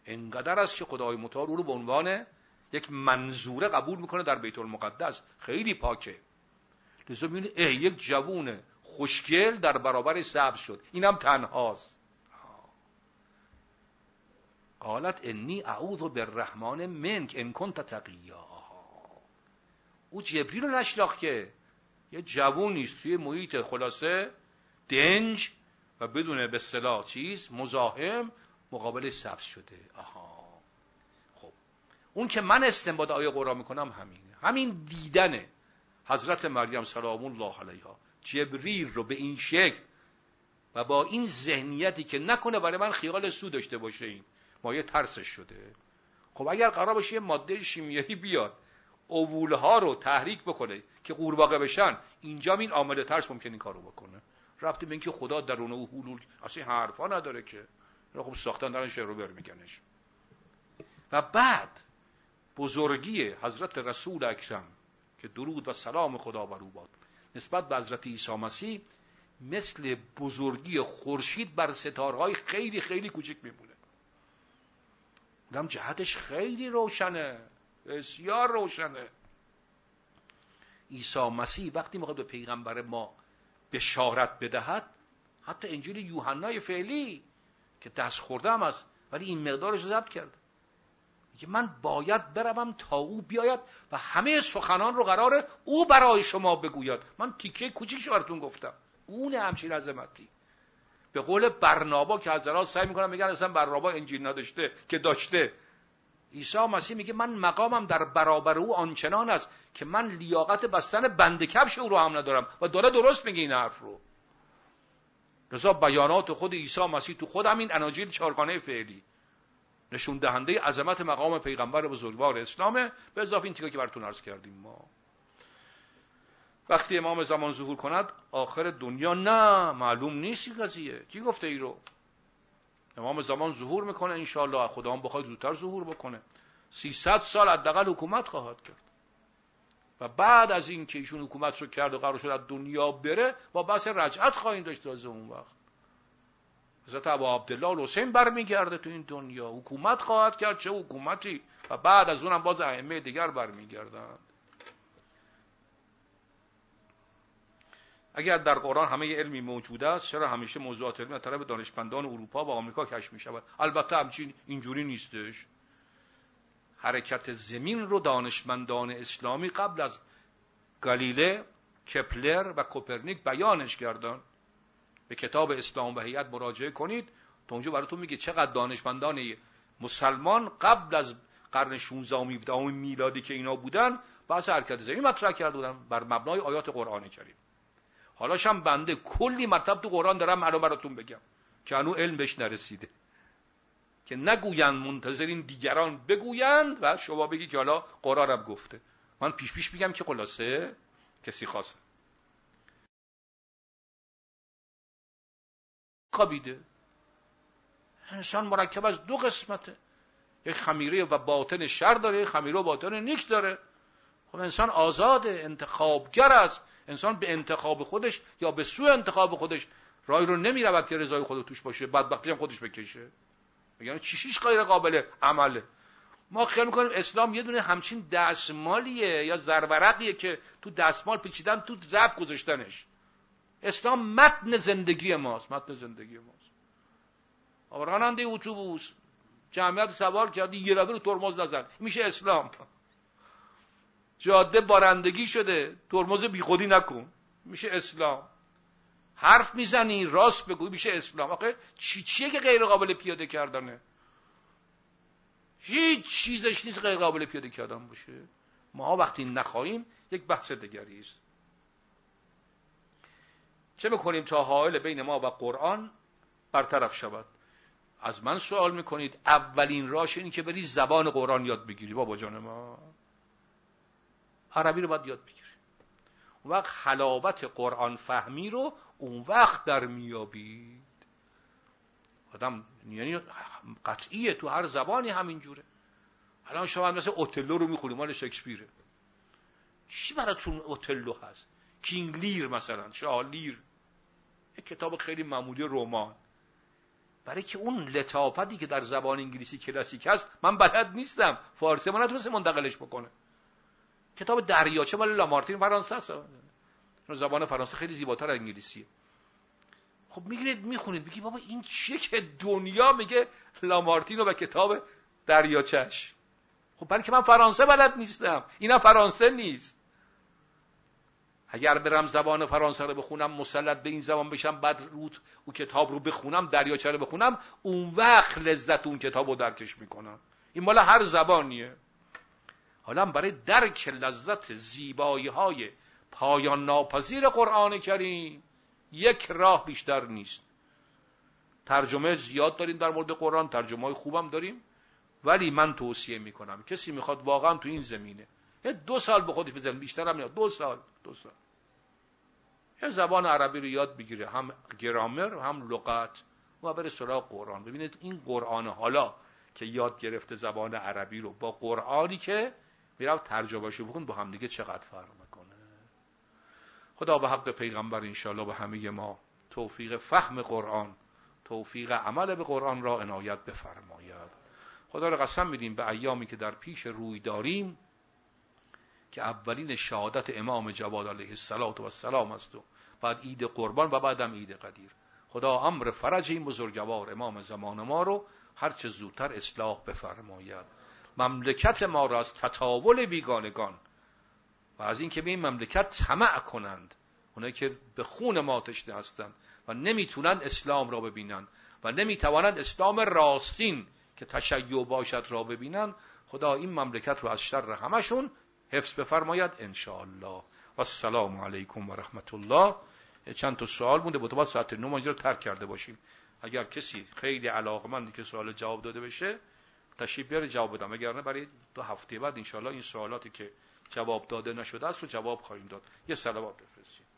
انقدر است که خدای متعال او رو به عنوان یک منظوره قبول می‌کنه در بیت المقدس. خیلی پاکه. لذا می‌بینی اه یک جوون خوشگل در برابر سبز شد. اینم تنهاست. قالت انی اعوذ بالرحمن منک ان کنت تقیا. او جبریل رو نشلاخ که یه جوونیست توی محیط خلاصه دنج و بدون به صلاح چیز مزاحم مقابل سبز شده. آها. خب. اون که من استنباط آیه قرآن می‌کنم همینه. همین دیدن حضرت مریم سلام الله علیها جبریل رو به این شکل و با این ذهنیتی که نکنه برای من خیال سو داشته باشه این مایه ترسش شده. خب اگر قرار باشه یه ماده شیمیایی بیاد اوولها رو تحریک بکنه که قورباغه بشن اینجا این عامل ترس ممکن این کارو بکنه. رفته به اینکه خدا درون او حلول اصلا حرفا نداره که. خب ساختن دارن شعر رو برمیگنش و بعد بزرگی حضرت رسول اکرم که درود و سلام خدا بر او باد. نسبت به حضرت عیسی مسیح مثل بزرگی خورشید بر ستارهای خیلی خیلی کوچک میمونه. دم جهتش خیلی روشنه بسیار روشنه. عیسی مسیح وقتی می‌خواد به پیغمبر ما بشارت بدهد حتی انجیل یوحنای فعلی که دست خورده هم است ولی این مقدارش رو ضبط کرده. میگه من باید بروم تا او بیاید و همه سخنان رو قراره او برای شما بگوید. من تیکه کوچیک براتون گفتم. اون همچین عظمتی. به قول برنابا که حضرات سعی می‌کنن میگن اصلا برنابا انجیل نداشته که داشته. عیسی مسیح میگه من مقامم در برابر او آنچنان است که من لیاقت بستن بند کفش او رو هم ندارم. و داره درست میگه این حرف رو. رضا بیانات خود عیسی مسیح تو خود همین اناجیل چارگانه فعلی. نشون دهنده عظمت مقام پیغمبر بزرگوار اسلامه به اضافه این تیکه که براتون عرض کردیم ما. وقتی امام زمان ظهور کند آخر دنیا نه معلوم نیست این قضیه. کی گفته ای رو؟ امام زمان ظهور می‌کنه انشاءالله. خدا هم بخواد زودتر ظهور بکنه. 300 سال حداقل حکومت خواهد کرد. و بعد از این که ایشون حکومت رو کرد و قرار شد از دنیا بره با بحث رجعت خواهیم داشت از اون وقت. حضرت ابا عبدالله حسین برمیگرده تو این دنیا. حکومت خواهد کرد چه حکومتی؟ و بعد از اونم باز ائمه دیگر برمیگردند. اگر در قرآن همه علمی موجود است چرا همیشه موضوعات علمی از طرف دانشمندان اروپا و آمریکا کشف می شود البته همچین اینجوری نیستش. حرکت زمین رو دانشمندان اسلامی قبل از گالیله کپلر و کوپرنیک بیانش کردن به کتاب اسلام و هیئت مراجعه کنید تو اونجا براتون میگه چقدر دانشمندان مسلمان قبل از قرن 16 و 17 میلادی که اینا بودن بحث حرکت زمین مطرح کرده بودن بر مبنای آیات قرآن کریم. حالاش هم بنده کلی مطلب تو قرآن دارم الان براتون بگم. که هنو علم بهش نرسیده. که نگویند منتظرین دیگران بگویند و شما بگی که حالا قرآنم گفته. من پیش پیش میگم که خلاصه کسی خواست. خوابیده انسان مرکب از دو قسمته. یک خمیره و باطن شر داره یک خمیره و باطن نیک داره. خب انسان آزاده انتخابگر است. انسان به انتخاب خودش یا به سوی انتخاب خودش رای رو نمی رود که رضای خود توش باشه بدبختی هم خودش بکشه. میگن چیشیش غیر قابل عمله ما خیال می‌کنیم اسلام یه دونه همچین دستمالیه یا زرورقیه که تو دستمال پیچیدن تو زب گذاشتنش. اسلام متن زندگی ماست متن زندگی ماست. راننده اتوبوس جمعیت سوار کردی یه رو ترمز نزن. میشه اسلام. جاده بارندگی شده ترمز بیخودی نکن. میشه اسلام. حرف می‌زنی راست بگو میشه اسلام. آخه چی چیه که غیر قابل پیاده کردنه؟ هیچ چیزش نیست غیر قابل پیاده کردن باشه. ما وقتی نخواهیم یک بحث دیگری است. چه بکنیم تا حائل بین ما و قرآن برطرف شود؟ از من سوال می‌کنید. اولین راش اینی که بری زبان قرآن یاد بگیری بابا جان ما. عربی رو باید یاد بگیری اون وقت حلاوت قرآن فهمی رو اون وقت در میابید آدم یعنی قطعیه تو هر زبانی همینجوره. الان شما مثل اوتلو رو می‌خونی مال شکسپیره. چی براتون اوتلو هست؟ کینگ لیر مثلا شاه لیر. کتاب خیلی معمولی رمان. برای که اون لطافتی که در زبان انگلیسی کلاسیک هست من بلد نیستم. فارسی من نتونسته منتقلش بکنه. کتاب دریاچه مال لامارتین فرانسه است. زبان فرانسه خیلی زیباتر انگلیسیه. خب می‌گیرید می‌خونید میگی بابا این چیه که دنیا میگه لامارتینو و کتاب دریاچش خب برای که من فرانسه بلد نیستم. اینا فرانسه نیست. اگر برم زبان فرانسه رو بخونم مسلط به این زبان بشم بعد رود او کتاب رو بخونم دریاچه رو بخونم اون وقت لذت اون کتاب رو درکش می‌کنم. این مال هر زبانیه. حالا برای درک لذت زیبایی های پایان ناپذیر قرآن کریم یک راه بیشتر نیست. ترجمه زیاد داریم در مورد قرآن ترجمه های خوبم داریم ولی من توصیه می‌کنم کسی می‌خواد واقعا تو این زمینه دو سال به خودش بزن بیشتر هم دو سال دو سال. یه زبان عربی رو یاد بگیره هم گرامر هم لغت. و بره سراغ قرآن. ببینید این قرآن حالا که یاد گرفته زبان عربی رو با قرآنی که می‌رفت ترجمهشو بخون با هم دیگه چقدر فرق می‌کنه. خدا به حق پیغمبر انشالله به همه ما توفیق فهم قرآن توفیق عمل به قرآن را عنایت بفرماید. خدا را قسم میدیم به ایامی که در پیش روی داریم. که اولین شهادت امام جواد علیه السلام است و بعد عید قربان و بعدم عید قدیر. خدا امر فرج این بزرگوار امام زمان ما رو هرچه زودتر اصلاح بفرماید. مملکت ما را از تطاول بیگانگان و از اینکه به این مملکت طمع کنند اونایی که به خون ما تشنه هستند و نمی‌تونند اسلام را ببینند و نمی‌توانند اسلام راستین که تشیع باشد را ببینند خدا این مملکت رو از شر همشون حفظ بفرماید. ان و السلام علیکم و رحمت الله چند تا سوال مونده. بود ساعت 9 رو ترک کرده باشیم. اگر کسی خیلی علاقمندی که سوال جواب داده بشه تشریف بیاره جواب بدم. اگر نه برای دو هفته بعد انشاءالله این سوالاتی که جواب داده نشده است رو جواب خواهیم داد. یه صلوات بفرستید.